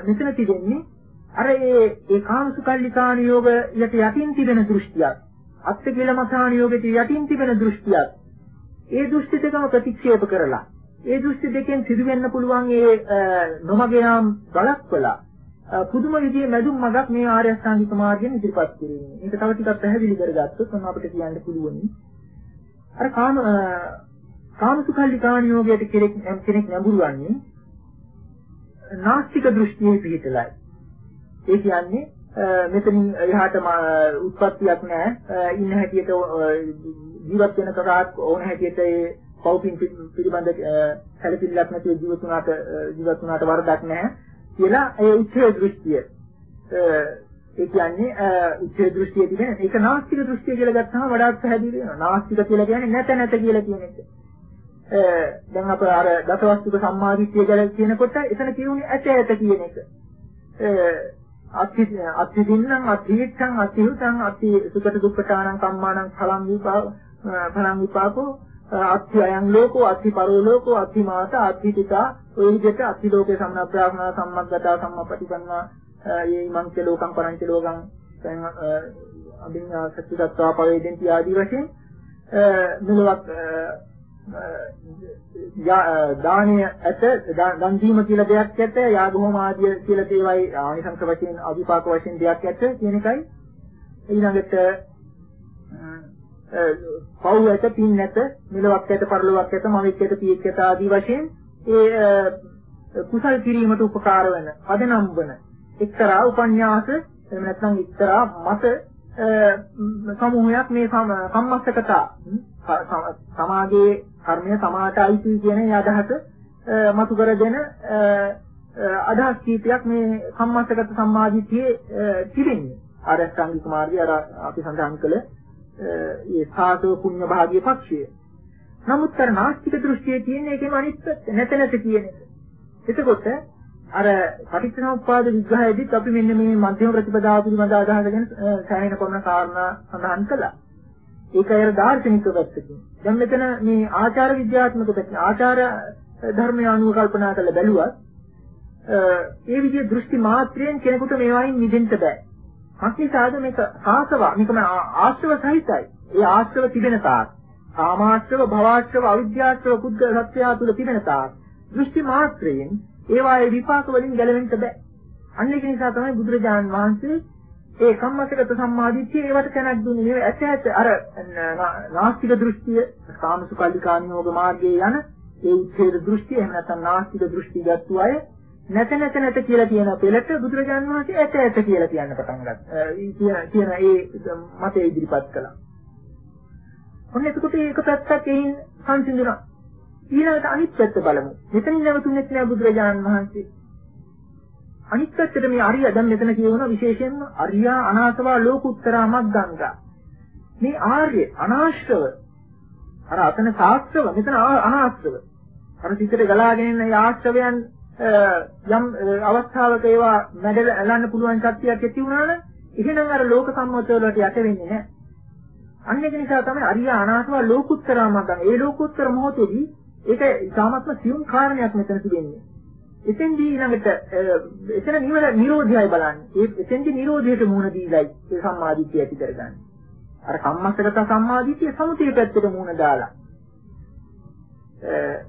මෙතන තිබෙන්නේ අර ඒ ඒ කාමසුකල්ලිකාණ යෝග යට යටින් තිබෙන දෘෂ්ටියක් අත්ති කිලමතාණ යෝගයට යටින් තිබෙන දෘෂ්ටියක් ඒ දෘෂ්ටි දෙකම ප්‍රතික්ෂේප කරලා ඒ දෘෂ්ටි දෙකෙන් සිදුවෙන්න පුළුවන් ඒ නොමග යාම් බලක්වලා පුදුම විදිහේ මැදුම් මගක් මේ ආර්ය අෂ්ටාංගික මාර්ගයෙන් ඉදිරිපත් කිරීම. මේක තව ටිකක් පැහැදිලි කරගත්තොත් මම අපිට කියන්න පුළුවන්. අර කාම කාමසුකල්ලිකාණ යෝගයට කෙනෙක් කෙනෙක් නැඹුරු වන්නේ නාස්තික දෘෂ්ටියේ පිහිටලයි. ඒ කියන්නේ මෙතනින් එහාට උත්පත්තියක් නැහැ. ඉන්න හැටියට ජීවත් වෙන කරාත් ඕන හැටියට ඒ පෞපින් පිළිබඳ සැලකිල්ලක් නැතුව ජීවත් වුණාට ජීවත් වුණාට වරදක් නැහැ කියලා ඒ උච්චේ දෘෂ්ටිය. ඒ කියන්නේ උච්චේ දෘෂ්ටිය තිබෙන ඒක නාස්තික දෘෂ්ටිය කියලා ගත්තාම වඩාත් පැහැදිලි වෙනවා. නාස්තික කියලා කියන්නේ නැත නැත කියලා කියන එක. දැන් අප අර දසවස්තුක සම්මාදිට්ඨිය ගැන කියනකොට එතන කියුනේ ඇත ඇත කියන එක. අත්ති අත්ති දින්නම් අත්තිච්ඡං අත්තිහුතං අත්ති සුකට දුක්ඛතානං කම්මානං ඵලං විපාක ඵලං විපාකෝ අත්ති අයං ලෝකෝ අත්ති පරෝ ලෝකෝ අත්ති මාත අත්ති පිතා ඔය විදිහට අත්ති ලෝකේ සම්නප්‍රාඥා සම්මග්ගතා සම්මපටිපන්නා යේ මංච ලෝකං පරංච ලෝකං දැන් අභිඥා සත්‍යත්වා පවේදෙන්ති ආදී වශයෙන් මෙලොවක් දානීය ඇත දන් දීම කියලා දෙයක් ඇත යාගෝම ආදිය කියලා තේවයි ආනිසංස වශයෙන් අවිපාක වශයෙන් දෙයක් ඇත කියන එකයි. ඊළඟට පව් ඇත පින් නැත මෙලොවක් ඇත පරලොවක් ඇත මවෙක් ඇත පියෙක් ඇත ආදී වශයෙන් ඒ කුසල් කිරීමට උපකාර වෙන පදනම් වන එක්තරා උපන්‍යාස එහෙම නැත්නම් එක්තරා මත සමූහයක් මේ සම්මස්සකතා සමාජයේ කර්මය සමාට අයිති කියන ඒ අදහස මතු කර දෙන අදහස් කීපයක් මේ සම්මාසගත සම්මාදිටියේ තිබෙන්නේ. ආරෂ්ඨාංගික මාර්ගය අර අපි සඳහන් කළ ඒ සාතෝ පුඤ්ඤ භාගයේ පක්ෂය. නමුත් අර නාස්තික දෘෂ්ටියේ තියෙන එකේම අනිත් පැත්ත නැත නැත කියන එක. එතකොට අර පටිච්චසමුප්පාද විග්‍රහයේදීත් අපි මෙන්න මේ මධ්‍යම ප්‍රතිපදාව පිළිබඳ අදහස ගැන සෑහෙන කොන කාරණා සඳහන් කළා. ඒකයි අර දාර්ශනික පැත්තකින්. දැන් මෙතන මේ ආචාර විද්‍යාත්මක පැත්ත ආචාර ධර්මය අනුව කල්පනා කරලා බැලුවත් ඒ විදිහේ දෘෂ්ටි මාත්‍රයෙන් කෙනෙකුට මේවායින් මිදෙන්න බෑ. මක්නිසාද මේක ආසව මේකම ආශ්‍රව සහිතයි. ඒ ආශ්‍රව තිබෙන තාක් කාමාශ්‍රව භවආශ්‍රව අවිද්‍යාශ්‍රව පුද්ගල සත්‍යය තුළ තිබෙන තාක් දෘෂ්ටි මාත්‍රයෙන් ඒවායේ විපාක වලින් ගැලවෙන්න බෑ. අන්න ඒක නිසා තමයි බුදුරජාණන් වහන්සේ ඒ කම්මසගත සම්මාදිට්ඨිය ඒවට තැනක් දුන්නේ නෙවෙයි ඇත්ත ඇත්ත අර නාස්තික දෘෂ්ටිය කාමසුකල්ලිකානියෝග මාර්ගයේ යන ඒ උච්ඡේද දෘෂ්ටිය එහෙම නැත්නම් නාස්තික දෘෂ්ටි ගත්තු අය නැත නැත නැත කියලා කියන පෙළට බුදුරජාණන් වහන්සේ ඇත ඇත කියලා කියන්න පටන් ගත්තා. කියන කියන ඒ මතය ඉදිරිපත් කළා. ඔන්න එතකොට ඒක පැත්තක් එයින් සංසිඳුණා. ඊළඟට අනිත් පැත්ත බලමු. මෙතනින් නැවතුනේ නැහැ බුදුරජාණන් වහන්සේ. අනිත් පැත්තට මේ අරිය දැන් මෙතන කියවන විශේෂයෙන්ම අරියා අනාසවා ලෝකුත්තරා මග්ගංගා. මේ ආර්ය අනාශ්‍රව අර අතන සාස්ත්‍රව මෙතන අනාශ්‍රව. අර සිතට ගලාගෙන එන ආශ්‍රවයන් යම් අවස්ථාවක ඒවා මැඩල ඇලන්න පුළුවන් ශක්තියක් ඇති වුණා නම් එහෙනම් අර ලෝක සම්මත වලට යට වෙන්නේ නැහැ. අන්න ඒක නිසා තමයි අරිය අනාත්ම ලෝකුත්තරා මග්ගං. ඒ ලෝකුත්තර මොහොතේදී ඒක ඉතාමත්ම සියුම් කාරණයක් මෙතන තිබෙන්නේ. එතෙන්දී ඊළඟට එතන නිවන නිරෝධයයි බලන්නේ. ඒ එතෙන්දී නිරෝධයට මුහුණ දීලායි ඒ සම්මාදිට්ඨිය ඇති කරගන්නේ. අර කම්මස්සගත සම්මාදිට්ඨිය සමුතිය පැත්තට මුහුණ දාලා.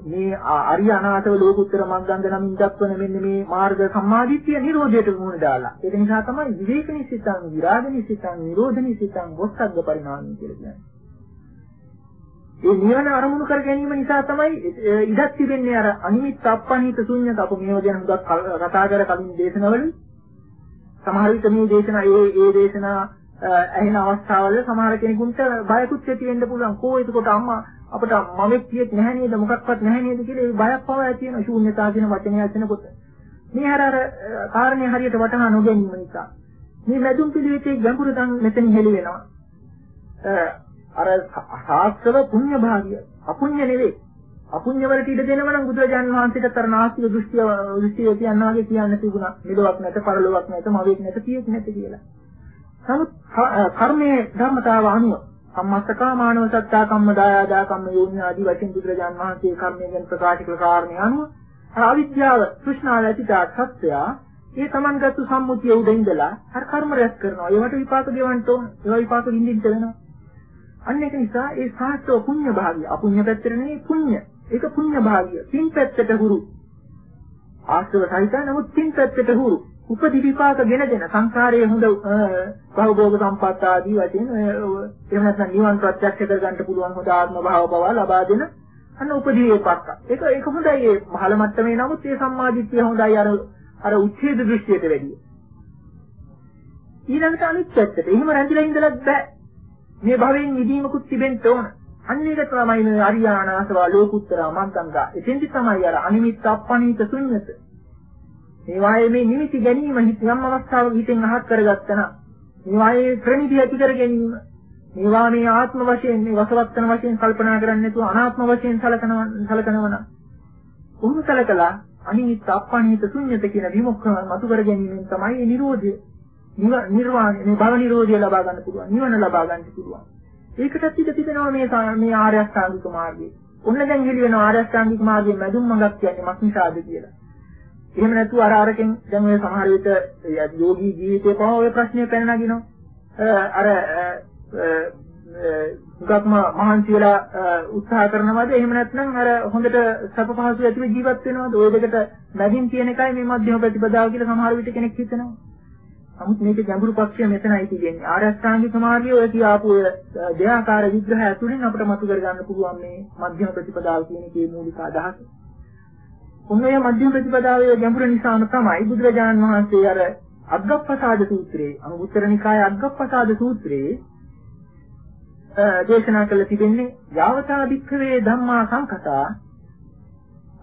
මේ අරිය අනාථව ලෝකුත්තර මග්ගන්ධ නමින් දක්වන මෙන්න මේ මාර්ග සම්මාදිට්ඨිය නිරෝධයට මුහුණ දාලා. ඒක නිසා තමයි විවේකනිසිතං, විරාගනිසිතං, නිරෝධනිසිතං, වොස්සග්ග පරිණාමය කියලා කියන්නේ. ඒ නිවන අරමුණු කර ගැනීම නිසා තමයි ඉඩක් තිබෙන්නේ අර අනිමිත් අප්පනිත ශුන්‍යත. අප මේව ගැන හුඟක් කතා කර කලින් දේශනවල සමහර විට මේ දේශනා ඒ ඒ දේශනා ඇහෙන අවස්ථාවල සමහර කෙනෙකුට බයකුත් ඇති වෙන්න පුළුවන්. කෝ එතකොට අම්මා අපිට මමෙක් කියෙත් නැහැ නේද? මොකක්වත් නැහැ නේද කියලා ඒ බයක් පවා ඇති වෙන ශූන්‍යතාව කියන වචනය ඇසෙනකොට. මේ අර අර කාරණේ හරියට වටහා නොගැනීම නිසා. මේ ලැබුම් පිළිවෙතේ ගැඹුර දැන් මෙතන හෙළි වෙනවා. අර ශාස්ත්‍රව පුණ්‍ය භාගිය අපුණ්‍ය නෙවෙයි අපුණ්‍ය වලට ඉඩ දෙනව නම් බුදුරජාන් වහන්සේට අර නාස්තික දෘෂ්ටිය දෘෂ්ටිය කියනවා වගේ කියන්න තිබුණා මෙලොවක් නැත පරලොවක් නැත මවෙක් නැත කියෙත් නැත කියලා. නමුත් කර්මයේ ධර්මතාව අනුව සම්මස්සකා මානව සත්තා කම්ම දායාදා කම්ම යෝනි ආදී වශයෙන් බුදුරජාන් වහන්සේ කර්මය ගැන ප්‍රකාශ කළ කාරණේ අනුව අවිද්‍යාව තෘෂ්ණාව ඇතිදාට සත්‍යය ඒ Tamanගත්තු සම්මුතිය උඩ ඉඳලා අර කර්ම රැස් කරනවා. ඒවට විපාක දෙවන්න ඕන. ඒවා විපාක විඳින්න වෙනවා. අන්න ඒක නිසා ඒ සාස්ත්‍රෝ පුණ්‍ය භාගිය අපුණ්‍ය පැත්තට නෙවෙයි පුණ්‍ය. ඒක පුණ්‍ය භාගිය. පින් පැත්තට හුරු. ආශ්‍රව සහිත නමුත් පින් පැත්තට හුරු. උපදි විපාක ගෙනදෙන සංසාරයේ හොඳ භවභෝග සම්පත් ආදී වශයෙන් එහෙම නැත්නම් නිවන් ප්‍රත්‍යක්ෂ කරගන්න පුළුවන් හොඳ ආත්ම භාව බව ලබා දෙන අන්න උපදී විපාක. ඒක ඒක හොඳයි ඒ පහළ මට්ටමේ නමුත් ඒ සම්මාදිට්ඨිය හොඳයි අර අර උච්ඡේද දෘෂ්ටියට වැඩිය. ඊළඟට අනිත් පැත්තට. එහෙම රැඳිලා ඉඳලත් බෑ. මේ භවයෙන් මිදීමකුත් තිබෙන්න ඕන. අන්න ඒක තමයි මේ අරියානාසවා ලෝකුත්තරා මග්ගංගා. එතෙන්දි තමයි අර අනිමිත් අප්පනීත ශුන්්‍යත. මේ වායේ මේ නිමිති ගැනීම යම් අවස්ථාවක හිතෙන් අහක් කරගත්තා නම් මේ වායේ ප්‍රණිතිය ඇති කර ගැනීම මේවා මේ ආත්ම වශයෙන් මේ වසවත්තන වශයෙන් කල්පනා කරන්නේ නැතුව අනාත්ම වශයෙන් සලකනවා සලකනවා නම් උහුම සලකලා අනිමිත් අප්පනීත ශුන්්‍යත කියන විමුක්ඛ මතු කර ගැනීමෙන් තමයි මේ නිරෝධය නිර්වාණය මේ භව නිරෝධය ලබා ගන්න පුළුවන් නිවන ලබා ගන්න පුළුවන්. ඒකටත් ඉඳ තිබෙනවා මේ මේ ආර්ය අෂ්ටාංගික මාර්ගය. ඔන්න දැන් හෙළි වෙන ආර්ය අෂ්ටාංගික මාර්ගයේ මැදුම් මඟක් කියන්නේ මක්නිසාද කියලා. එහෙම නැතුව අර අරකින් දැන් ඔය සමහර විට යෝගී ජීවිතේ පහ ඔය ප්‍රශ්නේ පැන නගිනවා අර උගක්ම මහන්සි වෙලා උත්සාහ කරනවද? එහෙම නැත්නම් අර හොඳට සැප පහසු ඇතිව ජීවත් වෙනවද? ඔය දෙකට මැදින් තියෙන එකයි මේ මධ්‍යම ප්‍රතිපදාව කියලා සමහර විට කෙනෙක් හිතනවා. නමුත් මේක ගැඹුරු පක්ෂය මෙතනයි තියෙන්නේ. ආර්ය අෂ්ටාංගික මාර්ගය ඔය කියාපු දෙආකාර විග්‍රහය තුළින් අපිට මතු කර ගන්න පුළුවන් මේ මධ්‍යම ප්‍රතිපදාව කියන එකේ මූලික අදහස. ඔන්නේ මධ්‍යම ප්‍රතිපදාවේ ගැඹුර නිසාම තමයි බුදුරජාණන් වහන්සේ අර අග්ගප්පසාද සූත්‍රයේ අනුත්තර නිකායේ අග්ගප්පසාද සූත්‍රයේ දේශනා කළ තිබෙන්නේ යාවතා වික්ඛවේ ධම්මා සංකතා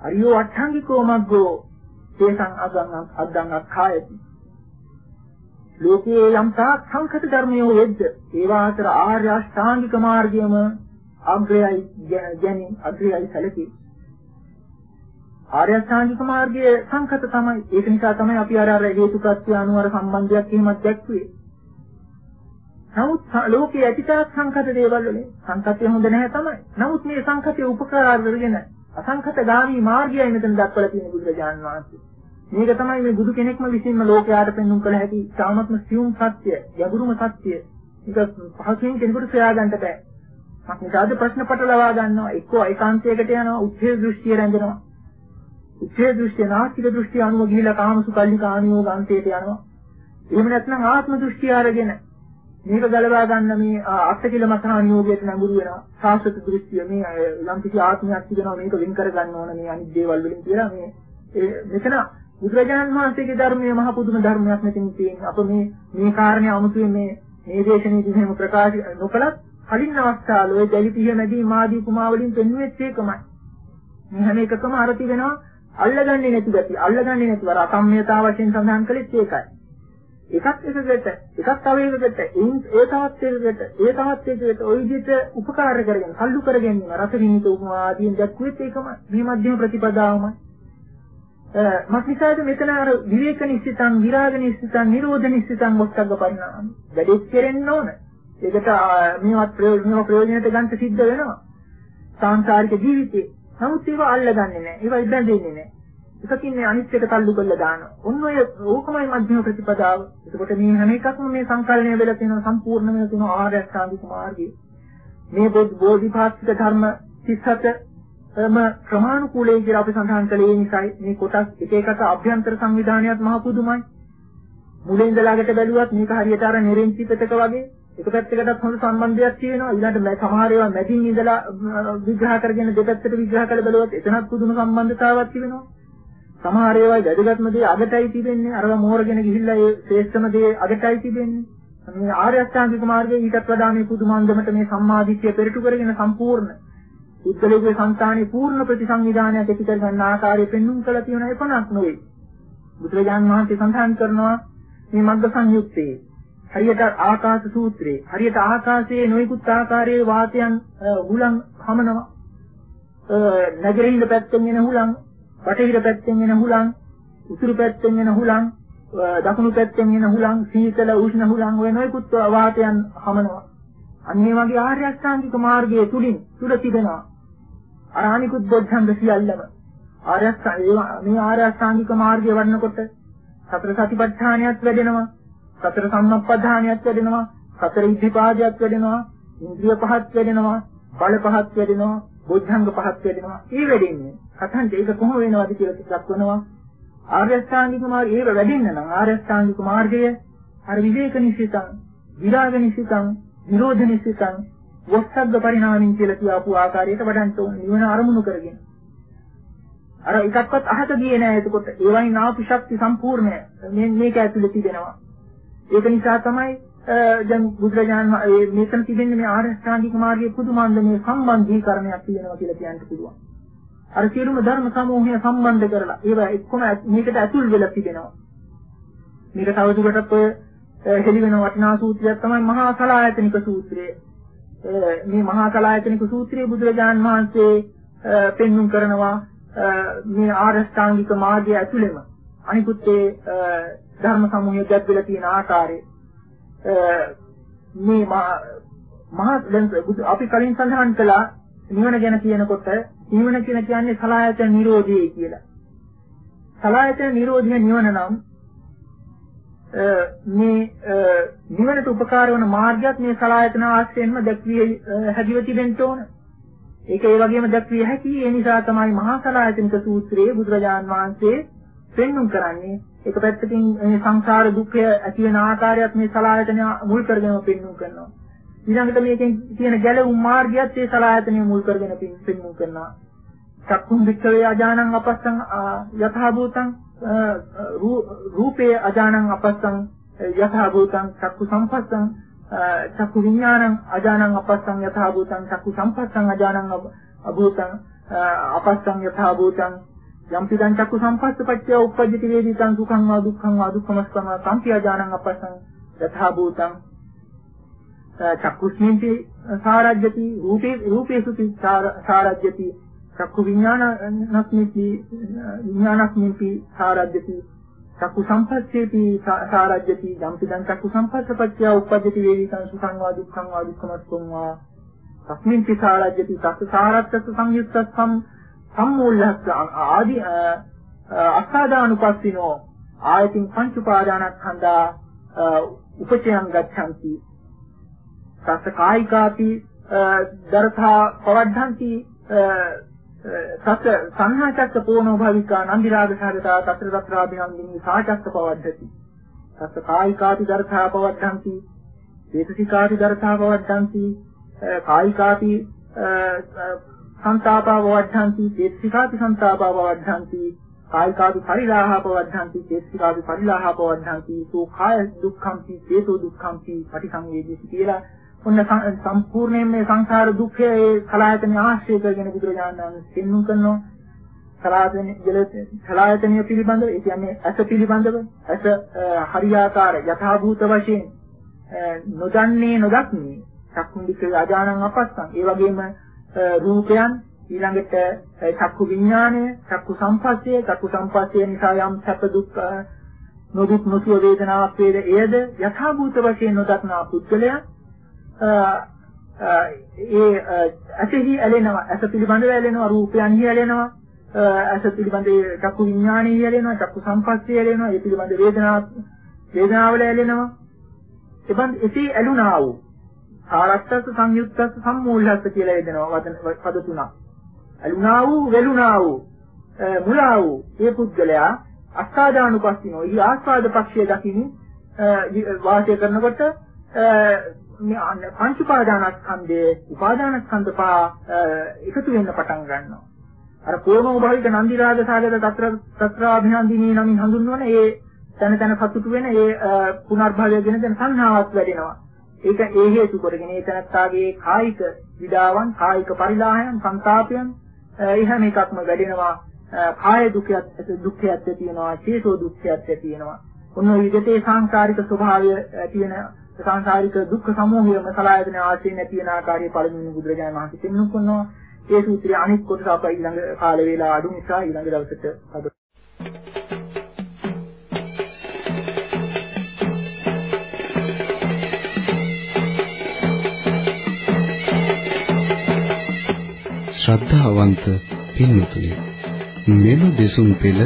අරියෝ අට්ඨංගිකෝ මග්ගෝ තේසං අගං අග්ගං අක්ඛායති ලෝකයේ යම් තාක් සංකත ධර්මයෝ වෙද්ද ඒවා අතර ආර්ය අෂ්ටාංගික මාර්ගයම අග්‍රයයි ගැනීම අග්‍රයයි සැලකේ ආර්ය අෂ්ටාංගික මාර්ගයේ සංකත තමයි. ඒක නිසා තමයි අපි අර අර හේතු ප්‍රත්‍ය අනුවර සම්බන්ධයක් එහෙමත් දැක්ුවේ. නමුත් ලෝකයේ ඇතිතාක් සංකත දේවල් වලින් සංකතය හොඳ නැහැ තමයි. නමුත් මේ සංකතය උපකාර කරගෙන අසංකත ගාමී මාර්ගයයි මෙතන දක්වලා තියෙන බුදුරජාණන් වහන්සේ. මේක තමයි මේ බුදු කෙනෙක්ම විසින්ම ලෝකයට පෙන්වුම් කළ හැකි තාමත්ම සියුම් සත්‍ය, ගැඹුරුම සත්‍ය. ඒක පහකින් කෙනෙකුට සොයා ගන්න බෑ. මොකද ප්‍රශ්න පටලවා ගන්නවා. එක්කෝ ඒකාන්තයකට යනවා, උච්ඡේ දෘෂ්ටිය රැඳෙනවා. උච්ඡේ දෘෂ්ටිය නාස්තික දෘෂ්ටිය අනුව ගිහිලා කාමසුකල්ලික ආනියෝග අන්තයට යනවා. එහෙම නැත්නම් ආත්ම දෘෂ්ටිය අරගෙන මේක ගලවා ගන්න මේ අත්කිල මතන නියෝගයට නඟුරු වෙනවා. සාස්ත්‍ව දෘෂ්ටිය මේ යම් කිසි ආත්මයක් තිබෙනවා මේක වෙන් කර ගන්න ඕන මේ අනිත් දේවල් වලින් කියලා මේ මෙතන බුදුරජාණන් වහන්සේගේ ධර්මයේ මහ පුදුම ධර්මයක් මෙතන තියෙනවා. අප මේ මේ කාරණේ අමුතුවෙන් මේ මේ දේශනේදී මෙහෙම ප්‍රකාශ නොකලත් කලින් අවස්ථාවල ඔය දැලිපිය මැදී මාදී කුමා වලින් පෙන්වෙච්ච එකමයි. මේ හැම එකකම අරති වෙනවා අල්ලගන්නේ නැති ගැටි. අල්ලගන්නේ නැතිව අසම්මියතාව වශයෙන් සඳහන් කළෙත් ඒකයි. එකක් එකකට එකක් තව එකකට ඒ තවත් එකකට ඒ තවත් එකකට ওই විදිහට උපකාර කරගෙන සල්ලු කරගැනීම රස විනිත උපමාදීන් දැක්වෙත් ඒකම මේ මධ්‍යම ප්‍රතිපදාවමයි. මක්නිසාද මෙතන අර විවේක නිශ්චිතං විරාග නිශ්චිතං නිරෝධ නිශ්චිතං මොක්කග්ග පරිණාම? වැඩිත් කෙරෙන්න ඕන. ඒකට මේවත් ප්‍රයෝජන ප්‍රයෝජනට ගන්න සිද්ධ වෙනවා. සාංශාරික ජීවිතේ. නමුත් ඒවා අල්ලගන්නේ නැහැ. ඒවා ඉබ්බැඳෙන්නේ නැහැ. එකකින් මේ අනිත් එක තල්ලු කරලා දානවා. ඔන්න ඔය ඕකමයි මධ්‍යම ප්‍රතිපදාව. එතකොට මේ හැම එකක්ම මේ සංකල්පණය වෙලා තියෙනවා සම්පූර්ණ වෙලා තියෙනවා ආර්ය අෂ්ටාංගික මාර්ගය. මේ බෝධිපාක්ෂික ධර්ම 37 ම ක්‍රමානුකූලයි කියලා අපි සඳහන් කළේ නිසායි මේ කොටස් එක එකට අභ්‍යන්තර සංවිධානයත් මහ පුදුමයි. මුලින් ඉඳලාකට බැලුවත් මේක හරියට අර නිරෙන්චි පෙතක වගේ එක පැත්තකටත් හොඳ සම්බන්ධයක් තියෙනවා. ඊළඟට සමහර ඒවා මැදින් ඉඳලා විග්‍රහ කරගෙන දෙපැත්තට විග්‍රහ කරලා බලුවත් එතනත් පුදුම සම්බන්ධතාවක් තිබෙනවා. සමහර ඒවා වැදගත්ම දේ අගටයි තිබෙන්නේ. අරවා මෝරගෙන ගිහිල්ලා ඒ ශ්‍රේෂ්ඨම දේ අගටයි තිබෙන්නේ. මේ ආර්ය අෂ්ටාංගික මාර්ගයේ ඊටත් වඩා මේ පුදුමාන්දමට මේ සම්මාදිට්ඨිය පෙරටු කරගෙන සම්පූර්ණ පුද්ගලයේ සංස්කාරයේ පූර්ණ ප්‍රතිසංවිධානයක් ඇති කර ගන්න ආකාරය පෙන්눔 කළ තියෙන එකනක් නෙවෙයි. බුදුරජාන් වහන්සේ සඳහන් කරනවා මේ මග්ග සංයුත්තේ හරියට ආකාශ සූත්‍රයේ හරියට ආකාශයේ නොයෙකුත් ආකාරයේ වාතයන් හුලං හමනවා. නගරින් පැත්තෙන් එන හුලං, බටහිර පැත්තෙන් එන හුලං, උතුරු පැත්තෙන් එන හුලං, දකුණු පැත්තෙන් එන හුලං, සීතල උෂ්ණ හුලං ඔය නොයෙකුත් වාතයන් හමනවා. අන්නේ වගේ ආර්ය අෂ්ටාංගික මාර්ගයේ තුලින් තුල තිබෙනවා අර අනිකුත් බොද්ධංග සියල්ලම. ආර්යස්ත මේ ආර්ය අෂ්ටාංගික මාර්ගය වඩනකොට සතර සතිපට්ඨානයත් වැඩෙනවා සතර සම්මප්පදානියත් වැඩෙනවා සතර ඉද්ධිපාදයක් වැඩෙනවා ඉන්ද්‍රිය පහත් වැඩෙනවා බල පහත් වැඩෙනවා බොද්ධංග පහත් වැඩෙනවා. ඒ වැඩෙන්නේ කතන්ට ඒක කොහොම වෙනවද කියලා ටිකක් වෙනවා ආර්ය අෂ්ටාංගික මාර්ගය ඒක වැඩෙන්න නම් ආර්ය අෂ්ටාංගික මාර්ගය අර විවේක නිසිතං විරාග නිසිතං නිරෝධ නිසිතං වස්සග්ග පරිණාමින් කියලා කියපු ආකාරයට වඩන්ත ඕන නිවන අරමුණු කරගෙන. අර එකක්වත් අහක ගියේ නෑ එතකොට ඒ වයින් ආපු ශක්ති සම්පූර්ණ මේ මේක ඇතුලේ තිබෙනවා. ඒක නිසා තමයි දැන් බුදුරජාණන් මෙතන තිබෙන්නේ මේ ආර්ය ශ්‍රාන්තික මාර්ගයේ පුදුමාන්දමේ සම්බන්ධීකරණයක් තියෙනවා කියලා කියන්න පුළුවන්. අර සියලුම ධර්ම සමූහය සම්බන්ධ කරලා ඒවා එක්කම මේකට ඇතුල් වෙලා තිබෙනවා. මේක තවදුරටත් ඔය හෙළි වෙන වටිනා සූත්‍රයක් තමයි මහා සලායතනික සූත්‍රය. මේ මහා කලායතනික සූත්‍රයේ බුදුරජාන් වහන්සේ පෙන්눔 කරනවා මේ ආරෂ්ඨාංගික මාර්ගය ඇතුළෙම අනිකුත් ඒ ධර්ම සමූහය ගැබ්බෙලා තියෙන ආකාරය මේ මහා දැන් අපි කලින් සඳහන් කළා නිවන ගැන කියනකොට නිවන කියන කියන්නේ සලායතන නිරෝධය කියලා. සලායතන නිරෝධය නිවන නම් මේ නිවනට උපකාර වන මාර්ගයක් මේ සලායතන ආශ්‍රයෙන්ම දැක්විය හැකිව තිබෙන්න ඕන. ඒක ඒ වගේම දැක්විය හැකි. ඒ නිසා තමයි මහා සලායතනික සූත්‍රයේ බුදුරජාන් වහන්සේ පෙන්වුම් කරන්නේ. එක පැත්තකින් මේ සංසාර දුක්ඛය ඇති වෙන ආකාරයත් මේ සලායතන මුල් කරගෙන පෙන්වුම් කරනවා. ඊළඟට මේකෙන් තියෙන ගැලවුම් මාර්ගයත් ඒ සලායතනය මුල් කරගෙන පෙන්වුම් කරනවා. චක්කුම් වික්ඛවේ අජානං අපස්සං යථා භූතං රූපේ අජානං අපස්සං යථා භූතං චක්කු සම්පස්සං චක්කු විඥානං අජානං අපස්සං යථා භූතං චක්කු සම්පස්සං අජානං අභූතං අපස්සං යථා භූතං යම් පිටං චක්කු සම්පස්ස පච්චය උප්පජ්ජති වේදිතං සුඛං වා දුක්ඛං වා දුක්ඛමස්තම සම්පි අජානං අපස්සං යථා භූතං චක්කුස්මින්ති සාරජ්‍යති රූපේ රූපේසු සාරජ්‍යති චක්කු විඥානස්මිති විඥානස්මිති සාරජ්‍යති චක්කු සම්පස්සේති සාරජ්‍යති ධම්පිදං චක්කු සම්පස්සපච්චය උප්පජ්ජති වේදිතං සුඛං වා දුක්ඛං වා දුක්ඛමත්තුං වා. තස්මින්ති සාරජ්‍යති තස්ස සාරත්තස්ස සංයුක්තස්සම් සම්මූලස්ස ආදි අස්සාදානුපස්සිනෝ. ආයතින් පංච උපාදානස්කන්ධා උපචයං ගච්ඡanti. තස්ස කායිකාපි දරථා පවද්ධಂತಿ සත් සංහාචක්ක පෝනෝ භවිකා නන්දිරාගසාරතා තතර තත්‍රාභිනන්දිනී සාචක්ක පවද්දති. සත් කායිකාති දර්ථා පවද්දන්ති. චේතසිකාති දර්ථා පවද්දන්ති. කායිකාති සංතාපා පවද්දන්ති. චේතසිකාති සංතාපා පවද්දන්ති. කායිකාති පරිලාහා පවද්දන්ති. චේතසිකාති පරිලාහා පවද්දන්ති. සෝ කාය දුක්ඛම්පි, චේතෝ දුක්ඛම්පි පටිසංවේදිති කියලා ඔන්න සම්පූර්ණයෙන් මේ සංසාර දුක්ඛය ඒ සලායතන ආශ්‍රය කරගෙන බුදුරජාණන් වහන්සේ පෙන්වු කරනවා. සලායතන සලායතනිය පිළිබඳව ඒ කියන්නේ ඇස පිළිබඳව ඇස හරියාකාර යථාභූත වශයෙන් නොදන්නේ නොදක්න්නේ චක්කුන්දික අජානං අපස්සං ඒ වගේම රූපයන් ඊළඟට චක්කු විඥානය චක්කු සංපස්සේ චක්කු සංපස්සේ නිසා යම් සැප දුක් නොදුක් නොසුව වේදනාවක් වේද එයද යථාභූත වශයෙන් නොදක්නා පුද්ගලයා ඒ ඇසෙහි ඇලෙනවා. ඇස පිළිබඳව ඇලෙනවා රූපයන්හි ඇලෙනවා. ඇස පිළිබඳ චක්කු විඥානය ඇලෙනවා චක්කු සංපස්සේ ඇලෙනවා ඒ පිළිබඳ වේදනාව වේදනාවල ඇලෙනවා. එබන් එසේ ඇලුනා වූ ආරක්ෂස සංයුක්තස සම්මූලස්ස කියලා එදෙනවා පද තුනක්. ඇලුනා වූ වෙලුනා වූ මුලා වූ ඒ පුද්ගලයා අස්කාදානුපස්සිනෝ ඊ ආස්වාද පක්ෂයේ දකින්න වාසය කරනකොට මේ පංච උපාදානස්කන්ධයේ උපාදානස්කන්ධ පහ එකතු වෙන්න පටන් ගන්නවා. අර කෝමෝ භාවික නන්දි රාග සාගත తත්‍ර తත්‍රාභිනන්දිනී නම් හඳුන්වන ඒ තන තන සතුටු වෙන ඒ පුනර්භවය ගැන දැන් සංහාවක් වැඩෙනවා. ඒක ඒ හේතු කරගෙන ඒ තනත්තාගේ කායික විඩාවන් කායික පරිලාහයන් සංతాපයන් එහෙම එකක්ම වැඩෙනවා. කාය දුකයක් දුක්ඛයක් තියෙනවා, චේතෝ දුක්ඛයක් තියෙනවා. ඔන්න විගතේ සංකාරික ස්වභාවය තියෙන සංසාරික දුක්ඛ සමූහයම සලායතන ආශ්‍රේ නැති වෙන ආකාරයේ පළමුවෙනි බුදුරජාණන් වහන්සේ පෙන්වු කරනවා. ඒ සූත්‍රයේ අනිත් කොටස අප ඊළඟ කාල වේලා අඩු නිසා ඊළඟ දවසට අද ශ්‍රද්ධාවන්ත පින්වතුනි මෙම දෙසුම් පෙළ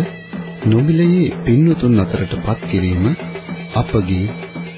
නොමිලයේ පින්වතුන් අතරටපත් කිරීම අපගේ